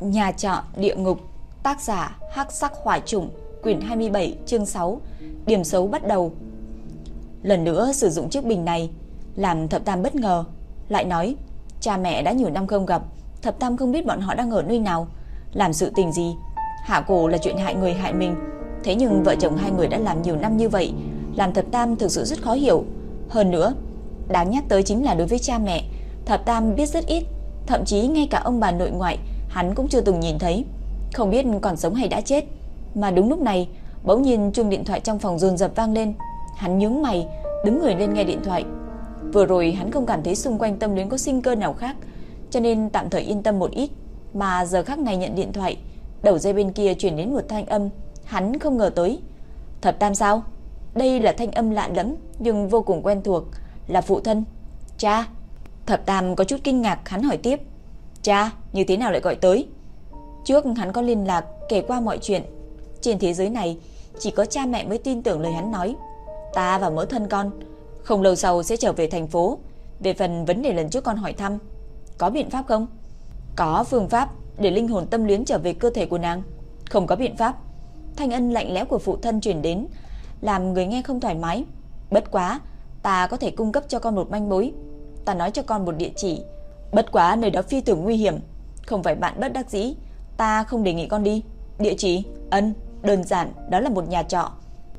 Nhà trọ địa ngục, tác giả Hắc Sắc Hỏa Trùng, quyển 27, chương 6, điểm xấu bắt đầu. Lần nữa sử dụng chiếc bình này, làm Thập Tam bất ngờ, lại nói, cha mẹ đã nhiều năm không gặp, Thập Tam không biết bọn họ đang ở nơi nào, làm sự tình gì. Hạ cổ là chuyện hại người hại mình, thế nhưng vợ chồng hai người đã làm nhiều năm như vậy, làm Thập Tam thực sự rất khó hiểu. Hơn nữa, đáng nhắc tới chính là đối với cha mẹ, Thập Tam biết rất ít, thậm chí ngay cả ông bà nội ngoại hắn cũng chưa từng nhìn thấy, không biết còn sống hay đã chết. Mà đúng lúc này, bỗng nhiên chuông điện thoại trong phòng dồn dập vang lên. Hắn nhướng mày, đứng người lên nghe điện thoại. Vừa rồi hắn không cảm thấy xung quanh tâm luyến có sinh cơ nào khác, cho nên tạm thời yên tâm một ít, mà giờ khắc này nhận điện thoại, đầu dây bên kia truyền đến một thanh âm, hắn không ngờ tới. Thập Tam sao? Đây là thanh âm lạ lẫm nhưng vô cùng quen thuộc, là phụ thân. Cha. Thập Tam có chút kinh ngạc, hắn hỏi tiếp. Cha, như thế nào lại gọi tới? Trước hắn có liên lạc kể qua mọi chuyện. Trên thế giới này, chỉ có cha mẹ mới tin tưởng lời hắn nói. Ta và mỡ thân con, không lâu sau sẽ trở về thành phố. Về phần vấn đề lần trước con hỏi thăm, có biện pháp không? Có phương pháp để linh hồn tâm luyến trở về cơ thể của nàng. Không có biện pháp. Thanh ân lạnh lẽo của phụ thân truyền đến, làm người nghe không thoải mái. Bất quá, ta có thể cung cấp cho con một manh mối. Ta nói cho con một địa chỉ. Bất quá nơi đó phi thường nguy hiểm, không phải bạn bất đắc dĩ, ta không đề nghị con đi. Địa chỉ, ân, đơn giản, đó là một nhà trọ.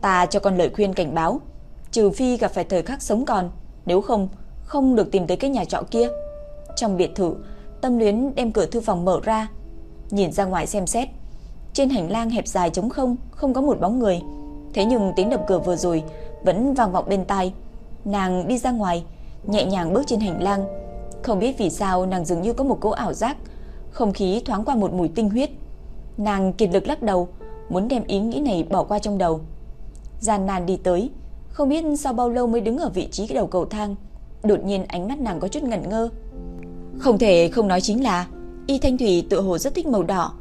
Ta cho con lời khuyên cảnh báo, trừ phi gặp phải thời khắc sống còn, nếu không, không được tìm tới cái nhà trọ kia. Trong biệt thự, Tâm Luyến đem cửa thư phòng mở ra, nhìn ra ngoài xem xét. Trên hành lang hẹp dài trống không, không có một bóng người. Thế nhưng tiếng đập cửa vừa rồi vẫn vang vọng bên tai. Nàng đi ra ngoài, nhẹ nhàng bước trên hành lang. Không biết vì sao nàng dường như có một cỗ ảo giác, không khí thoáng qua một mùi tinh huyết. Nàng kiệt lực lắc đầu, muốn đem ý nghĩ này bỏ qua trong đầu. Gian nan đi tới, không biết sau bao lâu mới đứng ở vị trí đầu cầu thang. Đột nhiên ánh mắt nàng có chút ngẩn ngơ. Không thể không nói chính là Y Thanh Thủy tự hồ rất thích màu đỏ.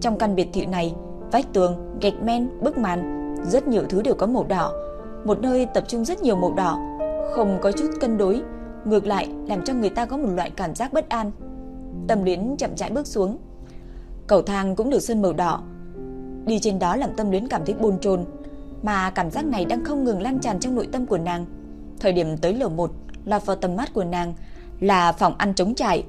Trong căn biệt thự này, vách tường, gạch men, bức màn, rất nhiều thứ đều có màu đỏ. Một nơi tập trung rất nhiều màu đỏ, không có chút cân đối, ngược lại làm cho người ta có một loại cảm giác bất an. Tâm Luyến chậm rãi bước xuống. Cầu thang cũng được sơn màu đỏ. Đi trên đó làm Tâm Luyến cảm thấy bồn chồn, mà cảm giác này đang không ngừng lan tràn trong nội tâm của nàng. Thời điểm tới lầu 1, lọt vào tầm mắt của nàng là phòng ăn trống trải.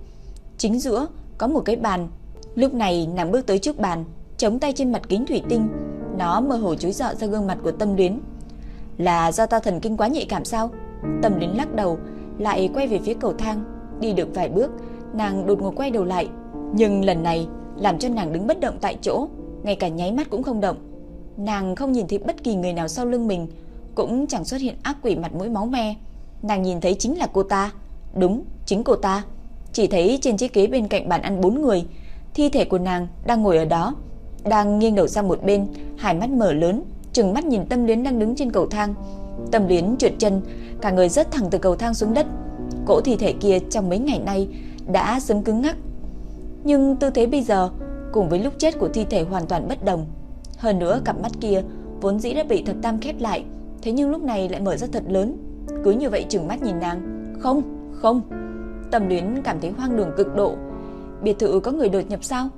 Chính giữa có một cái bàn. Lúc này nàng bước tới trước bàn, chống tay trên mặt kính thủy tinh, nó mơ hồ chối dọ ra gương mặt của Tâm Luyến. Là do ta thần kinh quá nhạy cảm sao? Tâm Luyến lắc đầu, lại quay về phía cầu thang, đi được vài bước, nàng đột ngột quay đầu lại, nhưng lần này làm cho nàng đứng bất động tại chỗ, ngay cả nháy mắt cũng không động. Nàng không nhìn thấy bất kỳ người nào sau lưng mình, cũng chẳng xuất hiện ác quỷ mặt mũi máu me. Nàng nhìn thấy chính là cô ta. Đúng, chính cô ta. Chỉ thấy trên chiếc ghế bên cạnh bàn ăn bốn người, thi thể của nàng đang ngồi ở đó, đang nghiêng đầu sang một bên, hai mắt mở lớn, trừng mắt nhìn Tâm Luyến đang đứng trên cầu thang. Tâm Luyến trượt chân, cả người rớt thẳng từ cầu thang xuống đất. Cỗ thi thể kia trong mấy ngày nay đã sớm cứng ngắc. Nhưng tư thế bây giờ cùng với lúc chết của thi thể hoàn toàn bất đồng. Hơn nữa cặp mắt kia vốn dĩ đã bị thật tam khép lại, thế nhưng lúc này lại mở ra thật lớn. Cứ như vậy trừng mắt nhìn nàng. Không, không. Tâm Luyến cảm thấy hoang đường cực độ. Biệt thự có người đột nhập sao?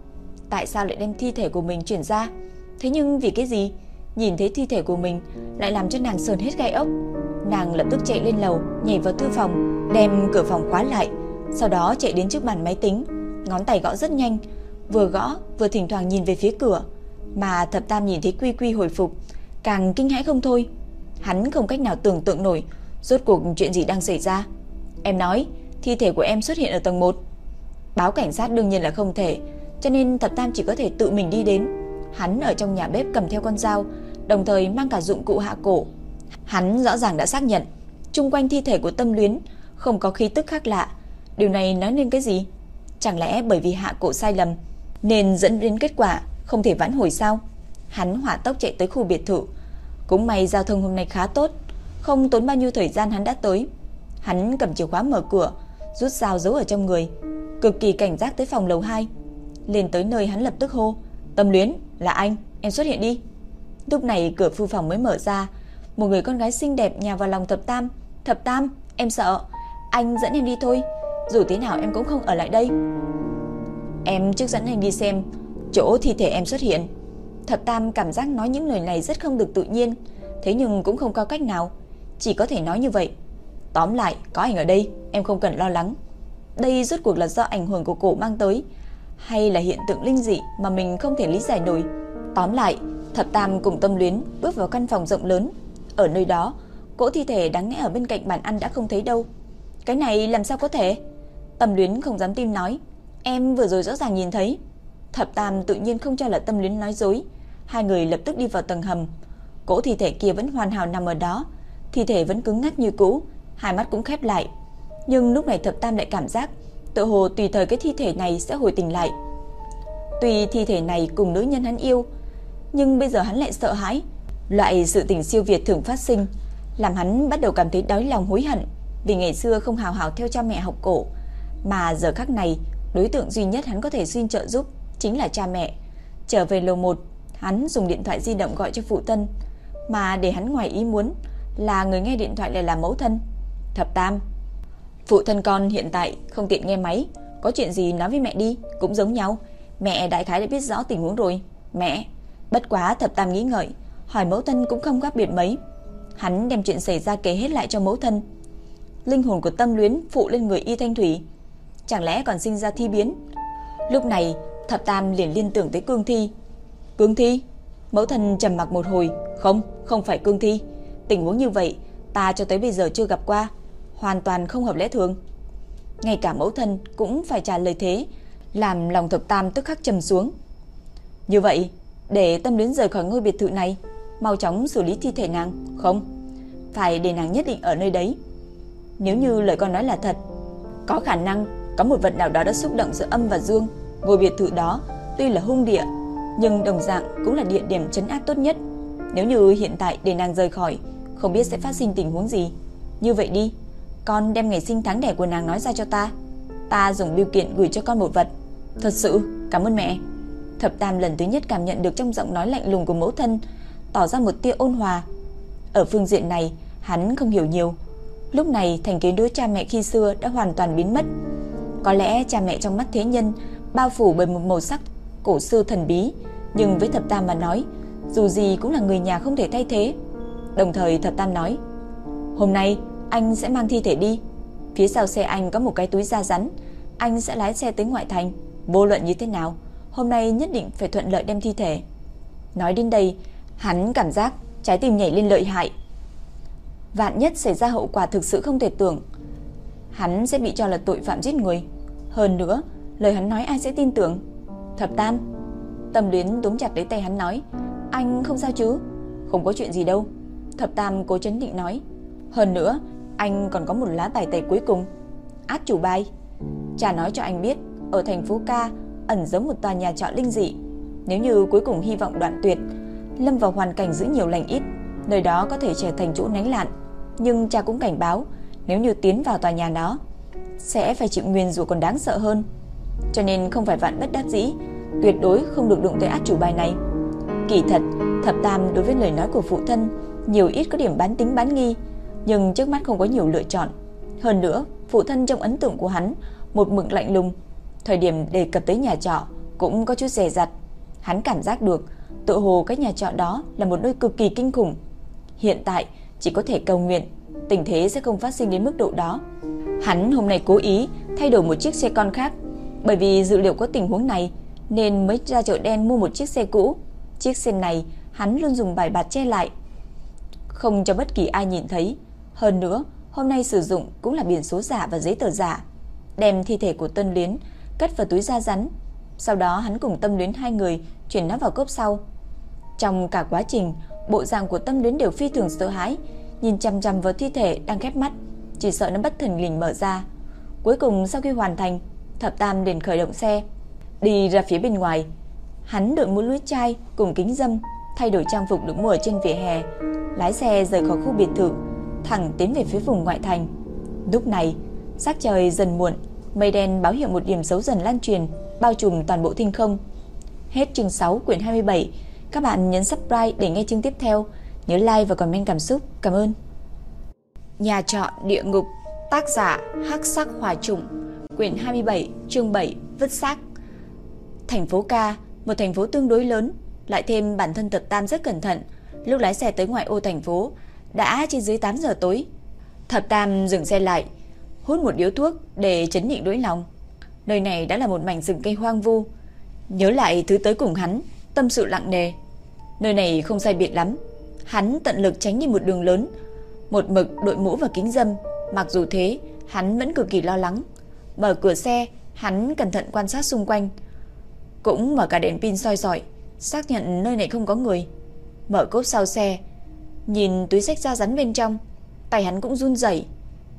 Tại sao lại đem thi thể của mình chuyển ra? Thế nhưng vì cái gì? Nhìn thấy thi thể của mình lại làm cho nàng sờn hết gai ốc. Nàng lập tức chạy lên lầu, nhảy vào thư phòng, đem cửa phòng khóa lại, sau đó chạy đến trước bàn máy tính, ngón tay gõ rất nhanh, vừa gõ vừa thỉnh thoảng nhìn về phía cửa, mà Thập Tam nhìn thấy Quy Quy hồi phục, càng kinh hãi không thôi. Hắn không cách nào tưởng tượng nổi rốt cuộc chuyện gì đang xảy ra. Em nói, thi thể của em xuất hiện ở tầng 1. Báo cảnh sát đương nhiên là không thể, cho nên Thập Tam chỉ có thể tự mình đi đến. Hắn ở trong nhà bếp cầm theo con dao, đồng thời mang cả dụng cụ hạ cổ. Hắn rõ ràng đã xác nhận, chung quanh thi thể của Tâm Luyến không có khí tức khác lạ. Điều này nói nên cái gì? Chẳng lẽ bởi vì hạ cổ sai lầm nên dẫn đến kết quả không thể vãn hồi sao? Hắn hỏa tốc chạy tới khu biệt thự. Cũng may giao thông hôm nay khá tốt, không tốn bao nhiêu thời gian hắn đã tới. Hắn cầm chìa khóa mở cửa, rút dao giấu ở trong người, cực kỳ cảnh giác tới phòng lầu 2. Lên tới nơi hắn lập tức hô, "Tâm Luyến, là anh, em xuất hiện đi." Lúc này cửa phu phòng mới mở ra, một người con gái xinh đẹp nhào vào lòng Thập Tam. "Thập Tam, em sợ, anh dẫn em đi thôi, dù thế nào em cũng không ở lại đây." Em trước dẫn anh đi xem chỗ thi thể em xuất hiện. Thập Tam cảm giác nói những lời này rất không được tự nhiên, thế nhưng cũng không có cách nào, chỉ có thể nói như vậy. Tóm lại, có anh ở đây, em không cần lo lắng. Đây rốt cuộc là do ảnh hưởng của cổ mang tới, hay là hiện tượng linh dị mà mình không thể lý giải nổi. Tóm lại, Thập Tam cùng Tâm Luyến bước vào căn phòng rộng lớn. Ở nơi đó, cỗ thi thể đáng lẽ ở bên cạnh bàn ăn đã không thấy đâu. Cái này làm sao có thể? Tâm Luyến không dám tin nói, em vừa rồi rõ ràng nhìn thấy. Thập Tam tự nhiên không cho là Tâm Luyến nói dối. Hai người lập tức đi vào tầng hầm. Cỗ thi thể kia vẫn hoàn hảo nằm ở đó, thi thể vẫn cứng ngắc như cũ, hai mắt cũng khép lại. Nhưng lúc này Thập Tam lại cảm giác tự hồ tùy thời cái thi thể này sẽ hồi tỉnh lại. Tuy thi thể này cùng nữ nhân hắn yêu, nhưng bây giờ hắn lại sợ hãi. Loại sự tình siêu việt thường phát sinh, làm hắn bắt đầu cảm thấy đói lòng hối hận vì ngày xưa không hào hào theo cha mẹ học cổ, mà giờ khắc này, đối tượng duy nhất hắn có thể xin trợ giúp chính là cha mẹ. Trở về lầu 1, hắn dùng điện thoại di động gọi cho phụ thân, mà để hắn ngoài ý muốn là người nghe điện thoại lại là mẫu thân. Thập Tam. Phụ thân con hiện tại không tiện nghe máy, có chuyện gì nói với mẹ đi, cũng giống nhau. Mẹ đại khái đã biết rõ tình huống rồi. Mẹ, bất quá Thập Tam nghĩ ngợi, hỏi mẫu thân cũng không gấp biệt mấy. Hắn đem chuyện xảy ra kể hết lại cho mẫu thân. Linh hồn của tâm luyến phụ lên người Y Thanh Thủy, chẳng lẽ còn sinh ra thi biến? Lúc này, Thập Tam liền liên tưởng tới Cương Thi. Cương Thi? Mẫu thân trầm mặc một hồi, không, không phải Cương Thi. Tình huống như vậy, ta cho tới bây giờ chưa gặp qua, hoàn toàn không hợp lẽ thường. Ngay cả mẫu thân cũng phải trả lời thế, làm lòng Thập Tam tức khắc trầm xuống. Như vậy, để tâm luyến rời khỏi ngôi biệt thự này, mau chóng xử lý thi thể nàng, không? Phải để nàng nhất định ở nơi đấy. Nếu như lời con nói là thật, có khả năng có một vật nào đó đã xúc động giữa âm và dương. Ngôi biệt thự đó tuy là hung địa, nhưng đồng dạng cũng là địa điểm trấn áp tốt nhất. Nếu như hiện tại để nàng rời khỏi, không biết sẽ phát sinh tình huống gì. Như vậy đi, con đem ngày sinh tháng đẻ của nàng nói ra cho ta. Ta dùng biểu kiện gửi cho con một vật. Thật sự, cảm ơn mẹ. Thập Tam lần thứ nhất cảm nhận được trong giọng nói lạnh lùng của mẫu thân tỏ ra một tia ôn hòa. Ở phương diện này, hắn không hiểu nhiều. Lúc này thành kiến đối cha mẹ khi xưa đã hoàn toàn biến mất. Có lẽ cha mẹ trong mắt thế nhân bao phủ bởi một màu sắc cổ xưa thần bí, nhưng với Thập Tam mà nói, dù gì cũng là người nhà không thể thay thế. Đồng thời Thập Tam nói, hôm nay anh sẽ mang thi thể đi. Phía sau xe anh có một cái túi da rắn, anh sẽ lái xe tới ngoại thành. Vô luận như thế nào, hôm nay nhất định phải thuận lợi đem thi thể. Nói đến đây, hắn cảm giác trái tim nhảy lên lợi hại. Vạn nhất xảy ra hậu quả thực sự không thể tưởng, hắn sẽ bị cho là tội phạm giết người. Hơn nữa, lời hắn nói ai sẽ tin tưởng? Thập Tam. Tâm Luyến túm chặt lấy tay hắn nói, anh không sao chứ? Không có chuyện gì đâu. Thập Tam cố chấn định nói, hơn nữa, anh còn có một lá bài tẩy cuối cùng. Át chủ bài. Cha nói cho anh biết, ở thành phố Ca ẩn giấu một tòa nhà trọ linh dị. Nếu như cuối cùng hy vọng đoạn tuyệt, lâm vào hoàn cảnh giữ nhiều lành ít, nơi đó có thể trở thành chỗ nánh lạn. Nhưng cha cũng cảnh báo, nếu như tiến vào tòa nhà đó, sẽ phải chịu nguyên rủa còn đáng sợ hơn. Cho nên không phải vạn bất đắc dĩ, tuyệt đối không được đụng tới át chủ bài này. Kỳ thật, Thập Tam đối với lời nói của phụ thân nhiều ít có điểm bán tính bán nghi, nhưng trước mắt không có nhiều lựa chọn. Hơn nữa, phụ thân trong ấn tượng của hắn một mực lạnh lùng, thời điểm đề cập tới nhà trọ cũng có chút dè dặt. Hắn cảm giác được, tự hồ cái nhà trọ đó là một nơi cực kỳ kinh khủng. Hiện tại chỉ có thể cầu nguyện tình thế sẽ không phát sinh đến mức độ đó. Hắn hôm nay cố ý thay đổi một chiếc xe con khác, bởi vì dự liệu có tình huống này nên mới ra chợ đen mua một chiếc xe cũ. Chiếc xe này hắn luôn dùng bài bạt che lại, không cho bất kỳ ai nhìn thấy. Hơn nữa, hôm nay sử dụng cũng là biển số giả và giấy tờ giả. Đem thi thể của Tân Luyến cất vào túi da rắn. Sau đó hắn cùng Tâm Luyến hai người chuyển nó vào cốp sau. Trong cả quá trình, bộ dạng của Tâm Luyến đều phi thường sợ hãi, nhìn chăm chăm vào thi thể đang khép mắt, chỉ sợ nó bất thần lình mở ra. Cuối cùng sau khi hoàn thành, Thập Tam liền khởi động xe, đi ra phía bên ngoài. Hắn đội mũ lưới chai cùng kính dâm, thay đổi trang phục được mua ở trên vỉa hè, lái xe rời khỏi khu biệt thự, thẳng tiến về phía vùng ngoại thành. Lúc này, sắc trời dần muộn, mây đen báo hiệu một điểm xấu dần lan truyền, bao trùm toàn bộ thinh không. Hết chương 6 quyển 27. Các bạn nhấn subscribe để nghe chương tiếp theo. Nhớ like và comment cảm xúc. Cảm ơn. Nhà trọ địa ngục, tác giả Hắc Sắc hòa Trùng, quyển 27, chương 7, vứt xác. Thành phố Ca, một thành phố tương đối lớn, lại thêm bản thân Tập Tam rất cẩn thận, lúc lái xe tới ngoại ô thành phố đã trên dưới 8 giờ tối. Thập Tam dừng xe lại, hút một điếu thuốc để chấn nhịn nỗi lòng. Nơi này đã là một mảnh rừng cây hoang vu. Nhớ lại thứ tới cùng hắn, tâm sự lặng nề. Nơi này không sai biệt lắm. Hắn tận lực tránh đi một đường lớn, một mực đội mũ và kính dâm. Mặc dù thế, hắn vẫn cực kỳ lo lắng. Mở cửa xe, hắn cẩn thận quan sát xung quanh. Cũng mở cả đèn pin soi dọi, xác nhận nơi này không có người. Mở cốp sau xe, nhìn túi sách da rắn bên trong, tay hắn cũng run rẩy.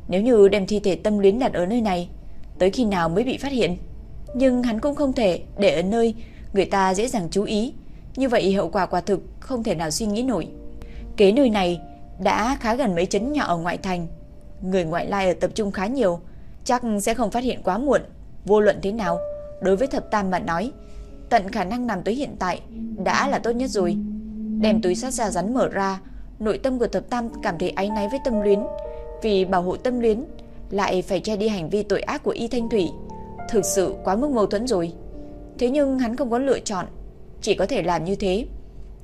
Nếu như đem thi thể tâm luyến đặt ở nơi này, tới khi nào mới bị phát hiện? Nhưng hắn cũng không thể để ở nơi người ta dễ dàng chú ý, như vậy hậu quả quả thực không thể nào suy nghĩ nổi. Kế nơi này đã khá gần mấy chấn nhỏ ở ngoại thành, người ngoại lai ở tập trung khá nhiều, chắc sẽ không phát hiện quá muộn. Vô luận thế nào, đối với thập tam mà nói, tận khả năng nằm tới hiện tại đã là tốt nhất rồi. Đem túi sát ra rắn mở ra, nội tâm của thập tam cảm thấy áy náy với tâm luyến, vì bảo hộ tâm luyến lại phải che đi hành vi tội ác của Y Thanh Thủy, thực sự quá mức mâu thuẫn rồi. Thế nhưng hắn không có lựa chọn, chỉ có thể làm như thế.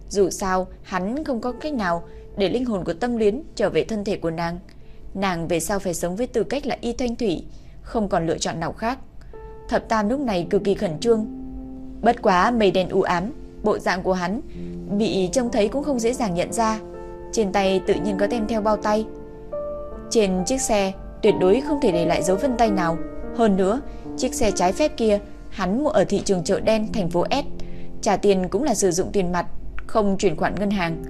Dù sao, hắn không có cách nào để linh hồn của tâm luyến trở về thân thể của nàng. Nàng về sau phải sống với tư cách là Y Thanh Thủy, không còn lựa chọn nào khác. Thập Tam lúc này cực kỳ khẩn trương. Bất quá mây đen u ám, bộ dạng của hắn bị trông thấy cũng không dễ dàng nhận ra. Trên tay tự nhiên có thêm theo bao tay. Trên chiếc xe tuyệt đối không thể để lại dấu vân tay nào. Hơn nữa, chiếc xe trái phép kia hắn mua ở thị trường chợ đen thành phố S, trả tiền cũng là sử dụng tiền mặt, không chuyển khoản ngân hàng,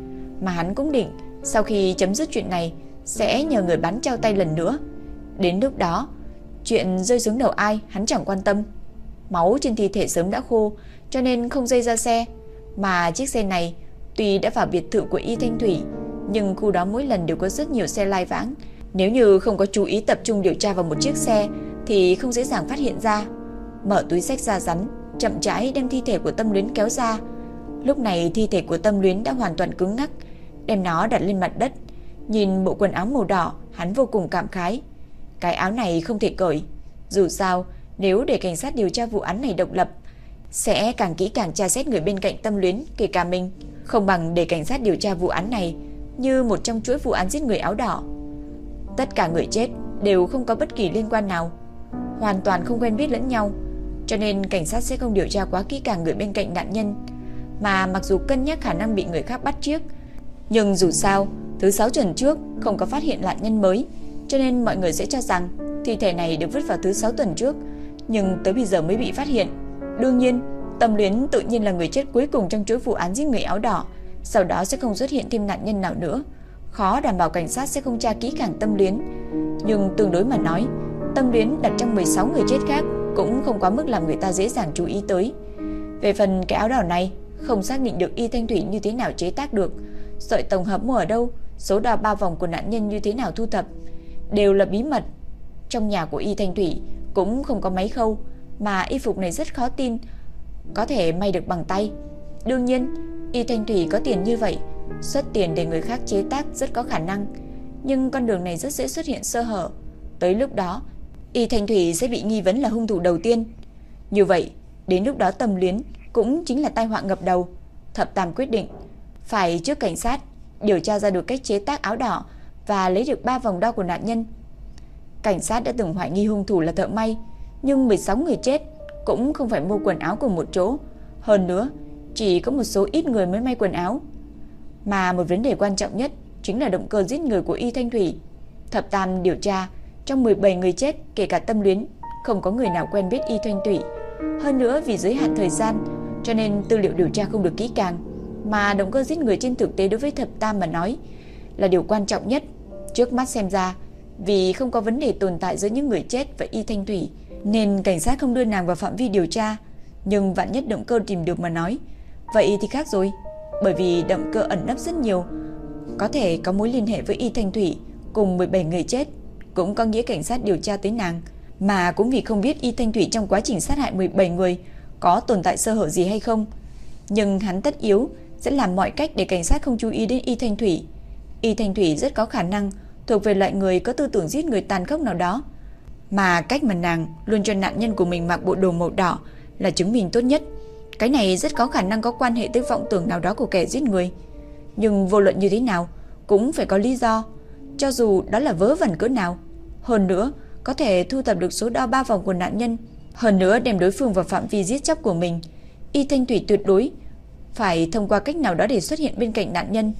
mà hắn cũng định sau khi chấm dứt chuyện này sẽ nhờ người bán trao tay lần nữa. Đến lúc đó, chuyện rơi xuống đầu ai hắn chẳng quan tâm. Máu trên thi thể sớm đã khô, cho nên không dây ra xe, mà chiếc xe này tuy đã vào biệt thự của Y Thanh Thủy, nhưng khu đó mỗi lần đều có rất nhiều xe lai vãng, nếu như không có chú ý tập trung điều tra vào một chiếc xe thì không dễ dàng phát hiện ra. Mở túi sách ra rắn, chậm rãi đem thi thể của Tâm Luyến kéo ra. Lúc này thi thể của Tâm Luyến đã hoàn toàn cứng ngắc, đem nó đặt lên mặt đất. Nhìn bộ quần áo màu đỏ, hắn vô cùng cảm khái. Cái áo này không thể cởi. Dù sao, nếu để cảnh sát điều tra vụ án này độc lập, sẽ càng kỹ càng tra xét người bên cạnh Tâm Luyến, kể cả mình, không bằng để cảnh sát điều tra vụ án này như một trong chuỗi vụ án giết người áo đỏ. Tất cả người chết đều không có bất kỳ liên quan nào, hoàn toàn không quen biết lẫn nhau, cho nên cảnh sát sẽ không điều tra quá kỹ càng người bên cạnh nạn nhân, mà mặc dù cân nhắc khả năng bị người khác bắt chiếc, nhưng dù sao, thứ sáu tuần trước không có phát hiện nạn nhân mới, cho nên mọi người sẽ cho rằng thi thể này được vứt vào thứ sáu tuần trước, nhưng tới bây giờ mới bị phát hiện. Đương nhiên, Tâm Luyến tự nhiên là người chết cuối cùng trong chuỗi vụ án giết người áo đỏ, sau đó sẽ không xuất hiện thêm nạn nhân nào nữa khó đảm bảo cảnh sát sẽ không tra kỹ càng tâm luyến. Nhưng tương đối mà nói, tâm luyến đặt trong 16 người chết khác cũng không quá mức làm người ta dễ dàng chú ý tới. Về phần cái áo đỏ này, không xác định được y thanh thủy như thế nào chế tác được, sợi tổng hợp mua ở đâu, số đo ba vòng của nạn nhân như thế nào thu thập, đều là bí mật. Trong nhà của y thanh thủy cũng không có máy khâu, mà y phục này rất khó tin, có thể may được bằng tay. Đương nhiên, y thanh thủy có tiền như vậy, Xuất tiền để người khác chế tác rất có khả năng, nhưng con đường này rất dễ xuất hiện sơ hở. Tới lúc đó, Y Thanh Thủy sẽ bị nghi vấn là hung thủ đầu tiên. Như vậy, đến lúc đó Tâm Luyến cũng chính là tai họa ngập đầu. Thập Tam quyết định phải trước cảnh sát điều tra ra được cách chế tác áo đỏ và lấy được ba vòng đo của nạn nhân. Cảnh sát đã từng hoài nghi hung thủ là thợ may, nhưng 16 người chết cũng không phải mua quần áo cùng một chỗ. Hơn nữa, chỉ có một số ít người mới may quần áo. Mà một vấn đề quan trọng nhất chính là động cơ giết người của Y Thanh Thủy. Thập Tam điều tra, trong 17 người chết kể cả tâm luyến, không có người nào quen biết Y Thanh Thủy. Hơn nữa vì giới hạn thời gian, cho nên tư liệu điều tra không được kỹ càng, mà động cơ giết người trên thực tế đối với Thập Tam mà nói là điều quan trọng nhất. Trước mắt xem ra, vì không có vấn đề tồn tại giữa những người chết và Y Thanh Thủy, nên cảnh sát không đưa nàng vào phạm vi điều tra, nhưng vạn nhất động cơ tìm được mà nói, vậy thì khác rồi bởi vì động cơ ẩn nấp rất nhiều, có thể có mối liên hệ với Y Thanh Thủy cùng 17 người chết, cũng có nghĩa cảnh sát điều tra tới nàng, mà cũng vì không biết Y Thanh Thủy trong quá trình sát hại 17 người có tồn tại sơ hở gì hay không. Nhưng hắn tất yếu sẽ làm mọi cách để cảnh sát không chú ý đến Y Thanh Thủy. Y Thanh Thủy rất có khả năng thuộc về loại người có tư tưởng giết người tàn khốc nào đó, mà cách mà nàng luôn cho nạn nhân của mình mặc bộ đồ màu đỏ là chứng minh tốt nhất. Cái này rất có khả năng có quan hệ tới vọng tưởng nào đó của kẻ giết người. Nhưng vô luận như thế nào, cũng phải có lý do. Cho dù đó là vớ vẩn cỡ nào. Hơn nữa, có thể thu thập được số đo ba vòng của nạn nhân. Hơn nữa đem đối phương vào phạm vi giết chóc của mình. Y Thanh Thủy tuyệt đối phải thông qua cách nào đó để xuất hiện bên cạnh nạn nhân.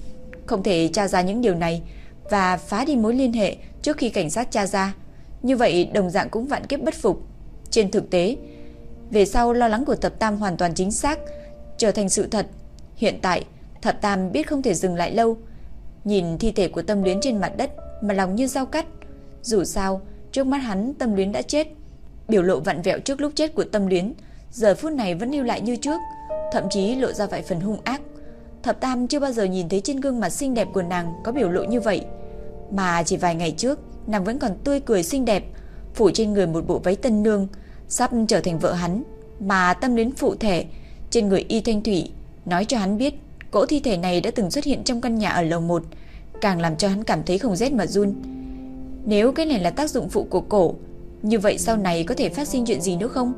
Không thể tra ra những điều này và phá đi mối liên hệ trước khi cảnh sát tra ra. Như vậy đồng dạng cũng vạn kiếp bất phục. Trên thực tế, về sau lo lắng của Thập Tam hoàn toàn chính xác, trở thành sự thật. Hiện tại, Thập Tam biết không thể dừng lại lâu. Nhìn thi thể của tâm luyến trên mặt đất mà lòng như dao cắt. Dù sao, trước mắt hắn tâm luyến đã chết. Biểu lộ vặn vẹo trước lúc chết của tâm luyến, giờ phút này vẫn lưu lại như trước, thậm chí lộ ra vài phần hung ác. Thập Tam chưa bao giờ nhìn thấy trên gương mặt xinh đẹp của nàng có biểu lộ như vậy. Mà chỉ vài ngày trước, nàng vẫn còn tươi cười xinh đẹp, phủ trên người một bộ váy tân nương, sắp trở thành vợ hắn, mà tâm đến phụ thể trên người Y Thanh Thủy nói cho hắn biết cỗ thi thể này đã từng xuất hiện trong căn nhà ở lầu 1, càng làm cho hắn cảm thấy không rét mà run. Nếu cái này là tác dụng phụ của cổ, như vậy sau này có thể phát sinh chuyện gì nữa không?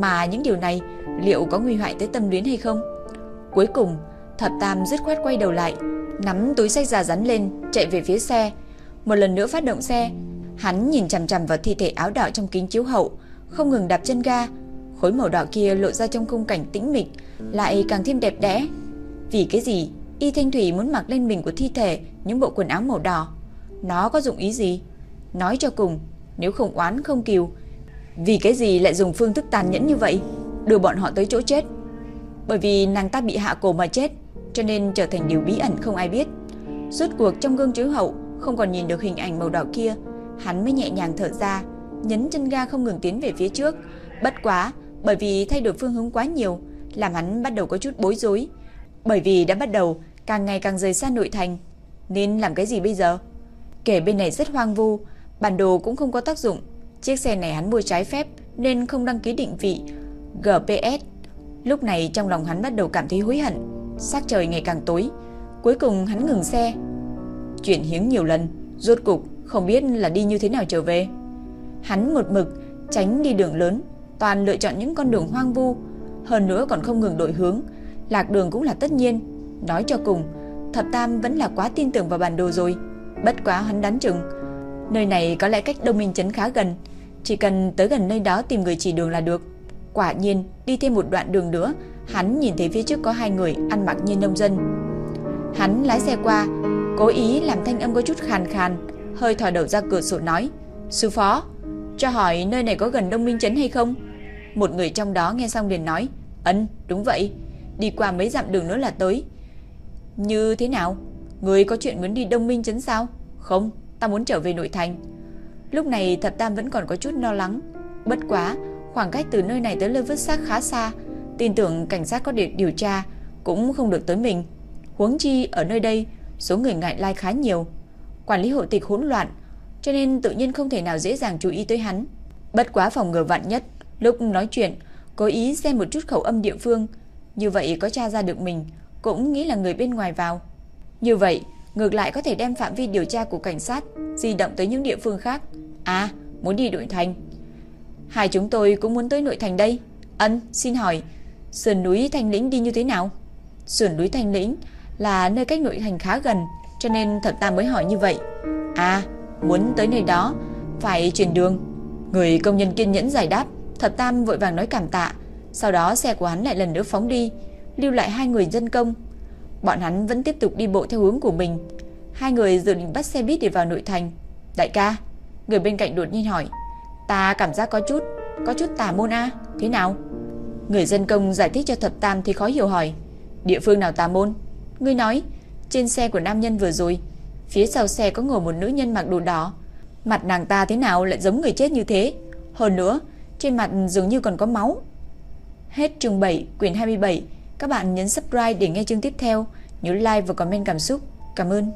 Mà những điều này liệu có nguy hại tới tâm luyến hay không? Cuối cùng, Thập Tam dứt khoát quay đầu lại, nắm túi sách giả rắn lên, chạy về phía xe. Một lần nữa phát động xe, hắn nhìn chằm chằm vào thi thể áo đỏ trong kính chiếu hậu, không ngừng đạp chân ga. Khối màu đỏ kia lộ ra trong khung cảnh tĩnh mịch, lại càng thêm đẹp đẽ. Vì cái gì? Y Thanh Thủy muốn mặc lên mình của thi thể những bộ quần áo màu đỏ. Nó có dụng ý gì? Nói cho cùng, nếu không oán không kiều, vì cái gì lại dùng phương thức tàn nhẫn như vậy, đưa bọn họ tới chỗ chết? Bởi vì nàng ta bị hạ cổ mà chết, cho nên trở thành điều bí ẩn không ai biết. Suốt cuộc trong gương chiếu hậu không còn nhìn được hình ảnh màu đỏ kia, hắn mới nhẹ nhàng thở ra, nhấn chân ga không ngừng tiến về phía trước. Bất quá, bởi vì thay đổi phương hướng quá nhiều, làm hắn bắt đầu có chút bối rối. Bởi vì đã bắt đầu càng ngày càng rời xa nội thành, nên làm cái gì bây giờ? Kể bên này rất hoang vu, bản đồ cũng không có tác dụng. Chiếc xe này hắn mua trái phép nên không đăng ký định vị GPS. Lúc này trong lòng hắn bắt đầu cảm thấy hối hận. Sắc trời ngày càng tối, cuối cùng hắn ngừng xe. Chuyển hướng nhiều lần, rốt cục không biết là đi như thế nào trở về. Hắn một mực tránh đi đường lớn, toàn lựa chọn những con đường hoang vu, hơn nữa còn không ngừng đổi hướng, lạc đường cũng là tất nhiên. Nói cho cùng, Thập Tam vẫn là quá tin tưởng vào bản đồ rồi. Bất quá hắn đánh chừng, nơi này có lẽ cách Đông Minh trấn khá gần, chỉ cần tới gần nơi đó tìm người chỉ đường là được. Quả nhiên, đi thêm một đoạn đường nữa, hắn nhìn thấy phía trước có hai người ăn mặc như nông dân. Hắn lái xe qua, cố ý làm thanh âm có chút khàn khàn, hơi thò đầu ra cửa sổ nói: "Sư phó, cho hỏi nơi này có gần Đông Minh trấn hay không?" Một người trong đó nghe xong liền nói: ấn đúng vậy, đi qua mấy dặm đường nữa là tới." "Như thế nào? Người có chuyện muốn đi Đông Minh trấn sao?" "Không, ta muốn trở về nội thành." Lúc này Thập Tam vẫn còn có chút lo lắng, bất quá, khoảng cách từ nơi này tới nơi vứt xác khá xa, tin tưởng cảnh sát có điều điều tra cũng không được tới mình. Huống chi ở nơi đây, số người ngại lai khá nhiều, quản lý hộ tịch hỗn loạn, cho nên tự nhiên không thể nào dễ dàng chú ý tới hắn. Bất quá phòng ngừa vạn nhất, lúc nói chuyện, cố ý xem một chút khẩu âm địa phương, như vậy có tra ra được mình, cũng nghĩ là người bên ngoài vào. Như vậy, ngược lại có thể đem phạm vi điều tra của cảnh sát di động tới những địa phương khác. À, muốn đi nội thành. Hai chúng tôi cũng muốn tới nội thành đây. Ân, xin hỏi, sườn núi Thanh Lĩnh đi như thế nào? Sườn núi Thanh Lĩnh là nơi cách nội thành khá gần, cho nên thật ta mới hỏi như vậy. À, muốn tới nơi đó, phải chuyển đường. Người công nhân kiên nhẫn giải đáp, Thập Tam vội vàng nói cảm tạ, sau đó xe của hắn lại lần nữa phóng đi, lưu lại hai người dân công. Bọn hắn vẫn tiếp tục đi bộ theo hướng của mình. Hai người dự định bắt xe buýt để vào nội thành. Đại ca, người bên cạnh đột nhiên hỏi, ta cảm giác có chút, có chút tà môn a, thế nào? Người dân công giải thích cho Thập Tam thì khó hiểu hỏi, địa phương nào tà môn? Ngươi nói, trên xe của nam nhân vừa rồi, phía sau xe có ngồi một nữ nhân mặc đồ đỏ. Mặt nàng ta thế nào lại giống người chết như thế? Hơn nữa, trên mặt dường như còn có máu. Hết chương 7, quyển 27. Các bạn nhấn subscribe để nghe chương tiếp theo. Nhớ like và comment cảm xúc. Cảm ơn.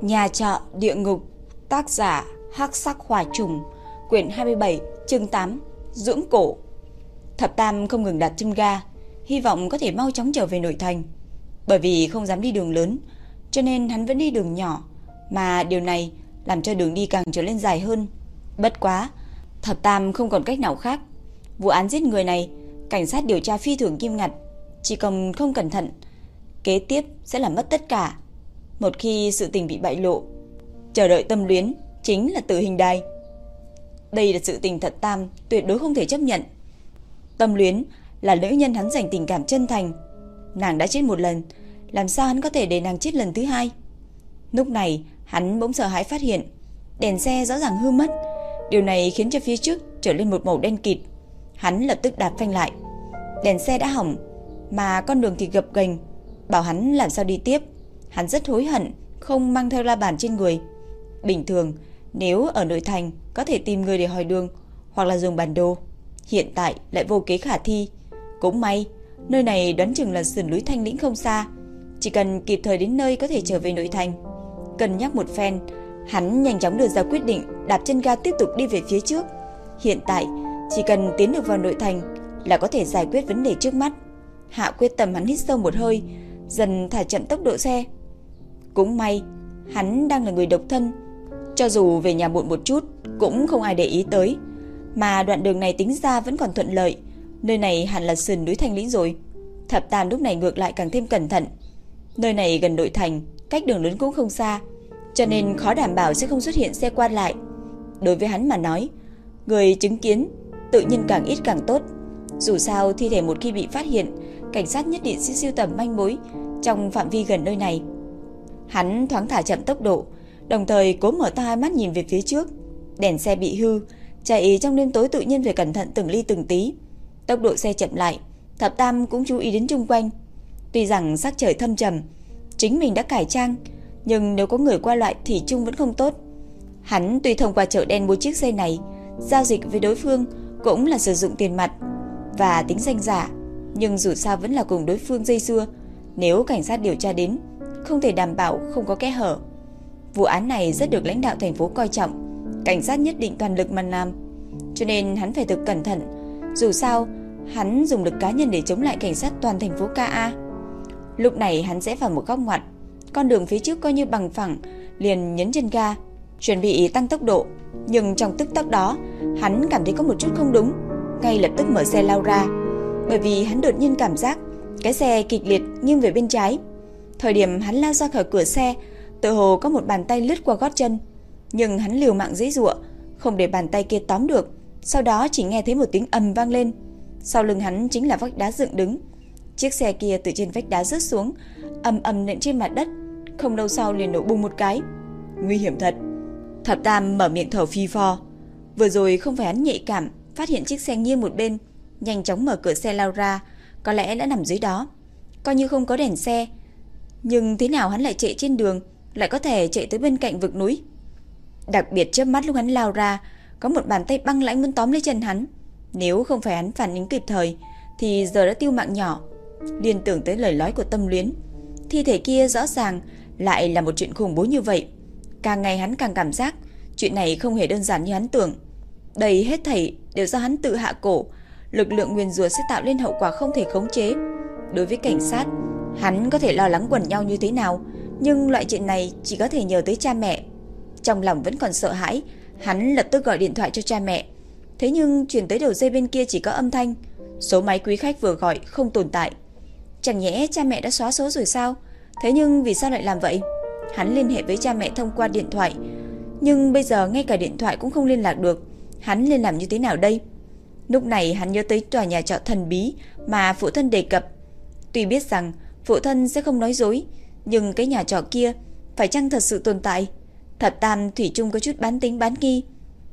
Nhà trọ địa ngục, Tác giả Hắc sắc hỏa trùng, Quyển 27 chương 8 Dưỡng cổ Thập Tam không ngừng đặt chân ga, Hy vọng có thể mau chóng trở về nội thành Bởi vì không dám đi đường lớn, Cho nên hắn vẫn đi đường nhỏ, Mà điều này làm cho đường đi càng trở lên dài hơn Bất quá, Thập Tam không còn cách nào khác Vụ án giết người này, Cảnh sát điều tra phi thường nghiêm ngặt chỉ cần không cẩn thận, kế tiếp sẽ làm mất tất cả. Một khi sự tình bị bại lộ, chờ đợi tâm luyến chính là tử hình đài. Đây là sự tình thật tam, tuyệt đối không thể chấp nhận. Tâm luyến là nữ nhân hắn dành tình cảm chân thành. Nàng đã chết một lần, làm sao hắn có thể để nàng chết lần thứ hai? Lúc này, hắn bỗng sợ hãi phát hiện, đèn xe rõ ràng hư mất. Điều này khiến cho phía trước trở lên một màu đen kịt. Hắn lập tức đạp phanh lại. Đèn xe đã hỏng, mà con đường thì gập ghềnh, bảo hắn làm sao đi tiếp. Hắn rất hối hận không mang theo la bàn trên người. Bình thường, nếu ở nội thành có thể tìm người để hỏi đường hoặc là dùng bản đồ, hiện tại lại vô kế khả thi. Cũng may, nơi này đoán chừng là sườn núi Thanh Lĩnh không xa, chỉ cần kịp thời đến nơi có thể trở về nội thành. Cần nhắc một phen, hắn nhanh chóng đưa ra quyết định đạp chân ga tiếp tục đi về phía trước. Hiện tại, chỉ cần tiến được vào nội thành là có thể giải quyết vấn đề trước mắt. Hạ quyết tâm hắn hít sâu một hơi, dần thả chậm tốc độ xe. Cũng may, hắn đang là người độc thân, cho dù về nhà muộn một chút cũng không ai để ý tới, mà đoạn đường này tính ra vẫn còn thuận lợi, nơi này hẳn là sườn núi Thanh Lĩnh rồi. Thập Tam lúc này ngược lại càng thêm cẩn thận. Nơi này gần nội thành, cách đường lớn cũng không xa, cho nên khó đảm bảo sẽ không xuất hiện xe qua lại. Đối với hắn mà nói, người chứng kiến tự nhiên càng ít càng tốt. Dù sao thi thể một khi bị phát hiện, cảnh sát nhất định sẽ siêu tầm manh mối trong phạm vi gần nơi này. Hắn thoáng thả chậm tốc độ, đồng thời cố mở to hai mắt nhìn về phía trước. Đèn xe bị hư, chạy trong đêm tối tự nhiên phải cẩn thận từng ly từng tí. Tốc độ xe chậm lại, Thập Tam cũng chú ý đến chung quanh. Tuy rằng sắc trời thâm trầm, chính mình đã cải trang, nhưng nếu có người qua lại thì chung vẫn không tốt. Hắn tuy thông qua chợ đen mua chiếc xe này, giao dịch với đối phương cũng là sử dụng tiền mặt và tính danh giả, nhưng dù sao vẫn là cùng đối phương dây dưa, nếu cảnh sát điều tra đến, không thể đảm bảo không có kẽ hở. Vụ án này rất được lãnh đạo thành phố coi trọng, cảnh sát nhất định toàn lực mà làm, cho nên hắn phải thực cẩn thận. Dù sao, hắn dùng lực cá nhân để chống lại cảnh sát toàn thành phố KA. Lúc này hắn sẽ vào một góc ngoặt, con đường phía trước coi như bằng phẳng, liền nhấn chân ga, chuẩn bị tăng tốc độ, nhưng trong tức tốc đó, hắn cảm thấy có một chút không đúng, ngay lập tức mở xe lao ra, bởi vì hắn đột nhiên cảm giác cái xe kịch liệt nghiêng về bên trái. Thời điểm hắn lao ra khỏi cửa xe, tự hồ có một bàn tay lướt qua gót chân, nhưng hắn liều mạng giãy giụa, không để bàn tay kia tóm được. Sau đó chỉ nghe thấy một tiếng ầm vang lên. Sau lưng hắn chính là vách đá dựng đứng. Chiếc xe kia từ trên vách đá rớt xuống, ầm ầm nện trên mặt đất, không lâu sau liền nổ bung một cái. Nguy hiểm thật. Thập Tam mở miệng thở phi phò. Vừa rồi không phải hắn nhạy cảm, phát hiện chiếc xe nghiêng một bên, nhanh chóng mở cửa xe lao ra, có lẽ đã nằm dưới đó. Coi như không có đèn xe, nhưng thế nào hắn lại chạy trên đường, lại có thể chạy tới bên cạnh vực núi. Đặc biệt chớp mắt lúc hắn lao ra, có một bàn tay băng lãnh muốn tóm lấy chân hắn. Nếu không phải hắn phản ứng kịp thời, thì giờ đã tiêu mạng nhỏ. Liên tưởng tới lời nói của tâm luyến. Thi thể kia rõ ràng lại là một chuyện khủng bố như vậy. Càng ngày hắn càng cảm giác chuyện này không hề đơn giản như hắn tưởng. Đây hết thảy đều do hắn tự hạ cổ, lực lượng nguyên rủa sẽ tạo lên hậu quả không thể khống chế. Đối với cảnh sát, hắn có thể lo lắng quần nhau như thế nào, nhưng loại chuyện này chỉ có thể nhờ tới cha mẹ. Trong lòng vẫn còn sợ hãi, hắn lập tức gọi điện thoại cho cha mẹ. Thế nhưng chuyển tới đầu dây bên kia chỉ có âm thanh, số máy quý khách vừa gọi không tồn tại. Chẳng nhẽ cha mẹ đã xóa số rồi sao? Thế nhưng vì sao lại làm vậy? Hắn liên hệ với cha mẹ thông qua điện thoại, nhưng bây giờ ngay cả điện thoại cũng không liên lạc được. Hắn nên làm như thế nào đây? Lúc này hắn nhớ tới tòa nhà trọ thần bí mà phụ thân đề cập. Tuy biết rằng phụ thân sẽ không nói dối, nhưng cái nhà trọ kia phải chăng thật sự tồn tại? Thập Tam Thủy chung có chút bán tính bán nghi.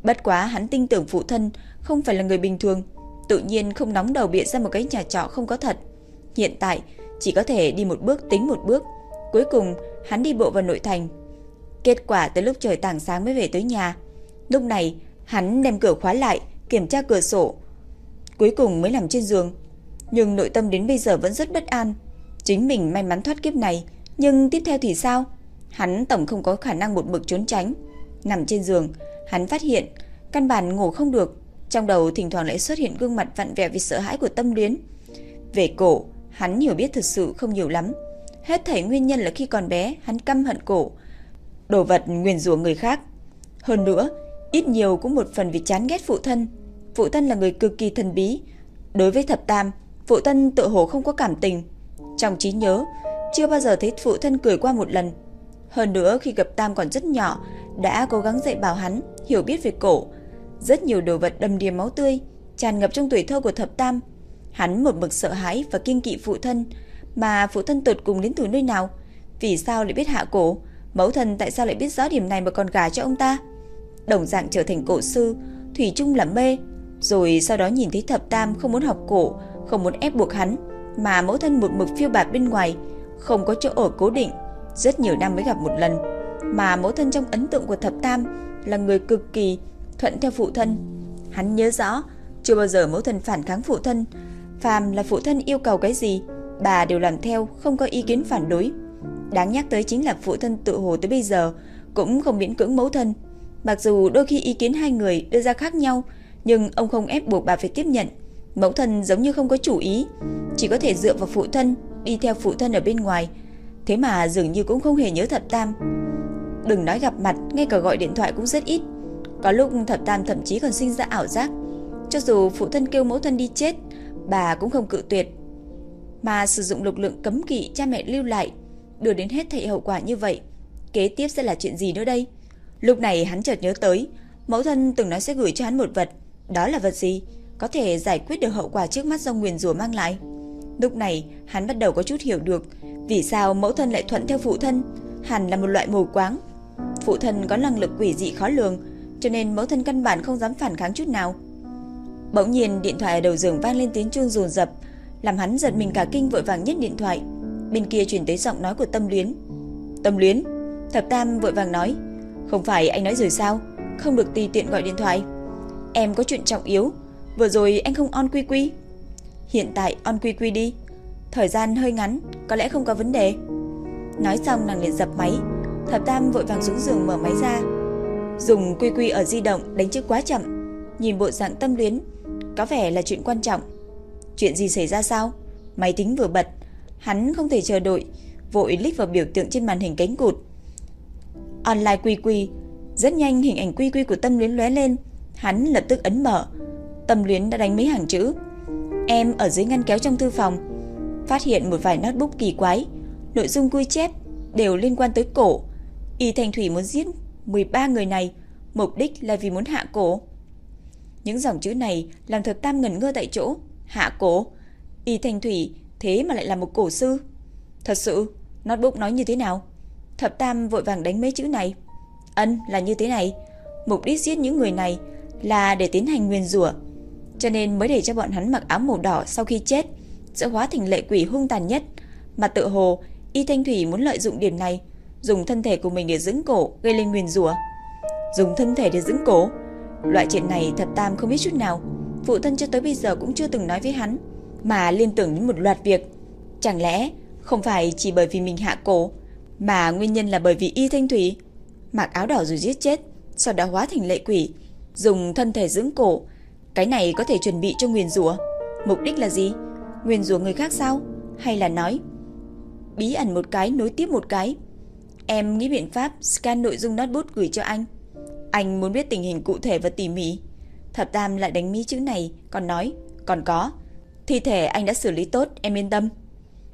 Bất quá hắn tin tưởng phụ thân không phải là người bình thường, tự nhiên không nóng đầu biện ra một cái nhà trọ không có thật. Hiện tại chỉ có thể đi một bước tính một bước. Cuối cùng hắn đi bộ vào nội thành. Kết quả tới lúc trời tảng sáng mới về tới nhà. Lúc này hắn đem cửa khóa lại, kiểm tra cửa sổ. Cuối cùng mới nằm trên giường. Nhưng nội tâm đến bây giờ vẫn rất bất an. Chính mình may mắn thoát kiếp này, nhưng tiếp theo thì sao? Hắn tổng không có khả năng một bực trốn tránh. Nằm trên giường, hắn phát hiện căn bản ngủ không được, trong đầu thỉnh thoảng lại xuất hiện gương mặt vặn vẹo vì sợ hãi của tâm luyến. Về cổ, hắn hiểu biết thực sự không nhiều lắm. Hết thảy nguyên nhân là khi còn bé, hắn căm hận cổ, đồ vật nguyền rủa người khác. Hơn nữa, ít nhiều cũng một phần vì chán ghét phụ thân. Phụ thân là người cực kỳ thần bí. Đối với thập tam, Phụ thân tự hồ không có cảm tình. Trong trí nhớ, chưa bao giờ thấy phụ thân cười qua một lần. Hơn nữa khi gặp Tam còn rất nhỏ, đã cố gắng dạy bảo hắn hiểu biết về cổ. Rất nhiều đồ vật đầm đìa máu tươi, tràn ngập trong tuổi thơ của thập Tam. Hắn một mực sợ hãi và kiên kỵ phụ thân, mà phụ thân tột cùng đến từ nơi nào? Vì sao lại biết hạ cổ? Mẫu thân tại sao lại biết rõ điểm này mà còn gả cho ông ta? Đồng dạng trở thành cổ sư, Thủy chung là mê, rồi sau đó nhìn thấy thập tam không muốn học cổ, không muốn ép buộc hắn, mà mẫu thân một mực phiêu bạt bên ngoài, không có chỗ ở cố định, rất nhiều năm mới gặp một lần. Mà mẫu thân trong ấn tượng của thập tam là người cực kỳ thuận theo phụ thân. Hắn nhớ rõ, chưa bao giờ mẫu thân phản kháng phụ thân, phàm là phụ thân yêu cầu cái gì, bà đều làm theo, không có ý kiến phản đối. Đáng nhắc tới chính là phụ thân tự hồ tới bây giờ cũng không miễn cưỡng mẫu thân. Mặc dù đôi khi ý kiến hai người đưa ra khác nhau, nhưng ông không ép buộc bà phải tiếp nhận. Mẫu thân giống như không có chủ ý, chỉ có thể dựa vào phụ thân, đi theo phụ thân ở bên ngoài. Thế mà dường như cũng không hề nhớ thập tam. Đừng nói gặp mặt, ngay cả gọi điện thoại cũng rất ít. Có lúc thập tam thậm chí còn sinh ra ảo giác. Cho dù phụ thân kêu mẫu thân đi chết, bà cũng không cự tuyệt. Mà sử dụng lực lượng cấm kỵ cha mẹ lưu lại, đưa đến hết thảy hậu quả như vậy. Kế tiếp sẽ là chuyện gì nữa đây? Lúc này hắn chợt nhớ tới, mẫu thân từng nói sẽ gửi cho hắn một vật. Đó là vật gì? Có thể giải quyết được hậu quả trước mắt do nguyền rủa mang lại. Lúc này, hắn bắt đầu có chút hiểu được vì sao mẫu thân lại thuận theo phụ thân, hẳn là một loại mù quáng. Phụ thân có năng lực quỷ dị khó lường, cho nên mẫu thân căn bản không dám phản kháng chút nào. Bỗng nhiên điện thoại ở đầu giường vang lên tiếng chuông rùn rập, làm hắn giật mình cả kinh vội vàng nhấc điện thoại. Bên kia truyền tới giọng nói của Tâm Luyến. "Tâm Luyến?" Thập Tam vội vàng nói, "Không phải anh nói rồi sao, không được tùy tiện gọi điện thoại. Em có chuyện trọng yếu, vừa rồi anh không on quy quy." "Hiện tại on quy quy đi, thời gian hơi ngắn, có lẽ không có vấn đề." Nói xong nàng liền dập máy, Thập Tam vội vàng xuống giường mở máy ra, dùng quy quy ở di động đánh chữ quá chậm, nhìn bộ dạng Tâm Luyến, có vẻ là chuyện quan trọng. Chuyện gì xảy ra sao? Máy tính vừa bật, hắn không thể chờ đợi, vội click vào biểu tượng trên màn hình cánh cụt. Online quy quy, rất nhanh hình ảnh quy quy của Tâm Luyến lóe lên, hắn lập tức ấn mở. Tâm Luyến đã đánh mấy hàng chữ. Em ở dưới ngăn kéo trong thư phòng, phát hiện một vài notebook kỳ quái, nội dung quy chép đều liên quan tới cổ. Y Thanh Thủy muốn giết 13 người này, mục đích là vì muốn hạ cổ. Những dòng chữ này làm Thập Tam ngẩn ngơ tại chỗ, hạ cổ. Y Thanh Thủy thế mà lại là một cổ sư. Thật sự, notebook nói như thế nào? Thập Tam vội vàng đánh mấy chữ này. Ân là như thế này, mục đích giết những người này là để tiến hành nguyên rủa, cho nên mới để cho bọn hắn mặc áo màu đỏ sau khi chết sẽ hóa thành lệ quỷ hung tàn nhất, mà tự hồ Y Thanh Thủy muốn lợi dụng điểm này, dùng thân thể của mình để dưỡng cổ, gây lên nguyên rủa. Dùng thân thể để dưỡng cổ? Loại chuyện này thật Tam không biết chút nào, phụ thân cho tới bây giờ cũng chưa từng nói với hắn mà liên tưởng đến một loạt việc. Chẳng lẽ không phải chỉ bởi vì mình hạ cổ, mà nguyên nhân là bởi vì Y Thanh Thủy mặc áo đỏ rồi giết chết, sau đó hóa thành lệ quỷ, dùng thân thể dưỡng cổ. Cái này có thể chuẩn bị cho nguyền rủa. Mục đích là gì? Nguyền rủa người khác sao? Hay là nói bí ẩn một cái nối tiếp một cái? Em nghĩ biện pháp scan nội dung notebook gửi cho anh. Anh muốn biết tình hình cụ thể và tỉ mỉ. Thập Tam lại đánh mí chữ này, còn nói, còn có. Thi thể anh đã xử lý tốt, em yên tâm.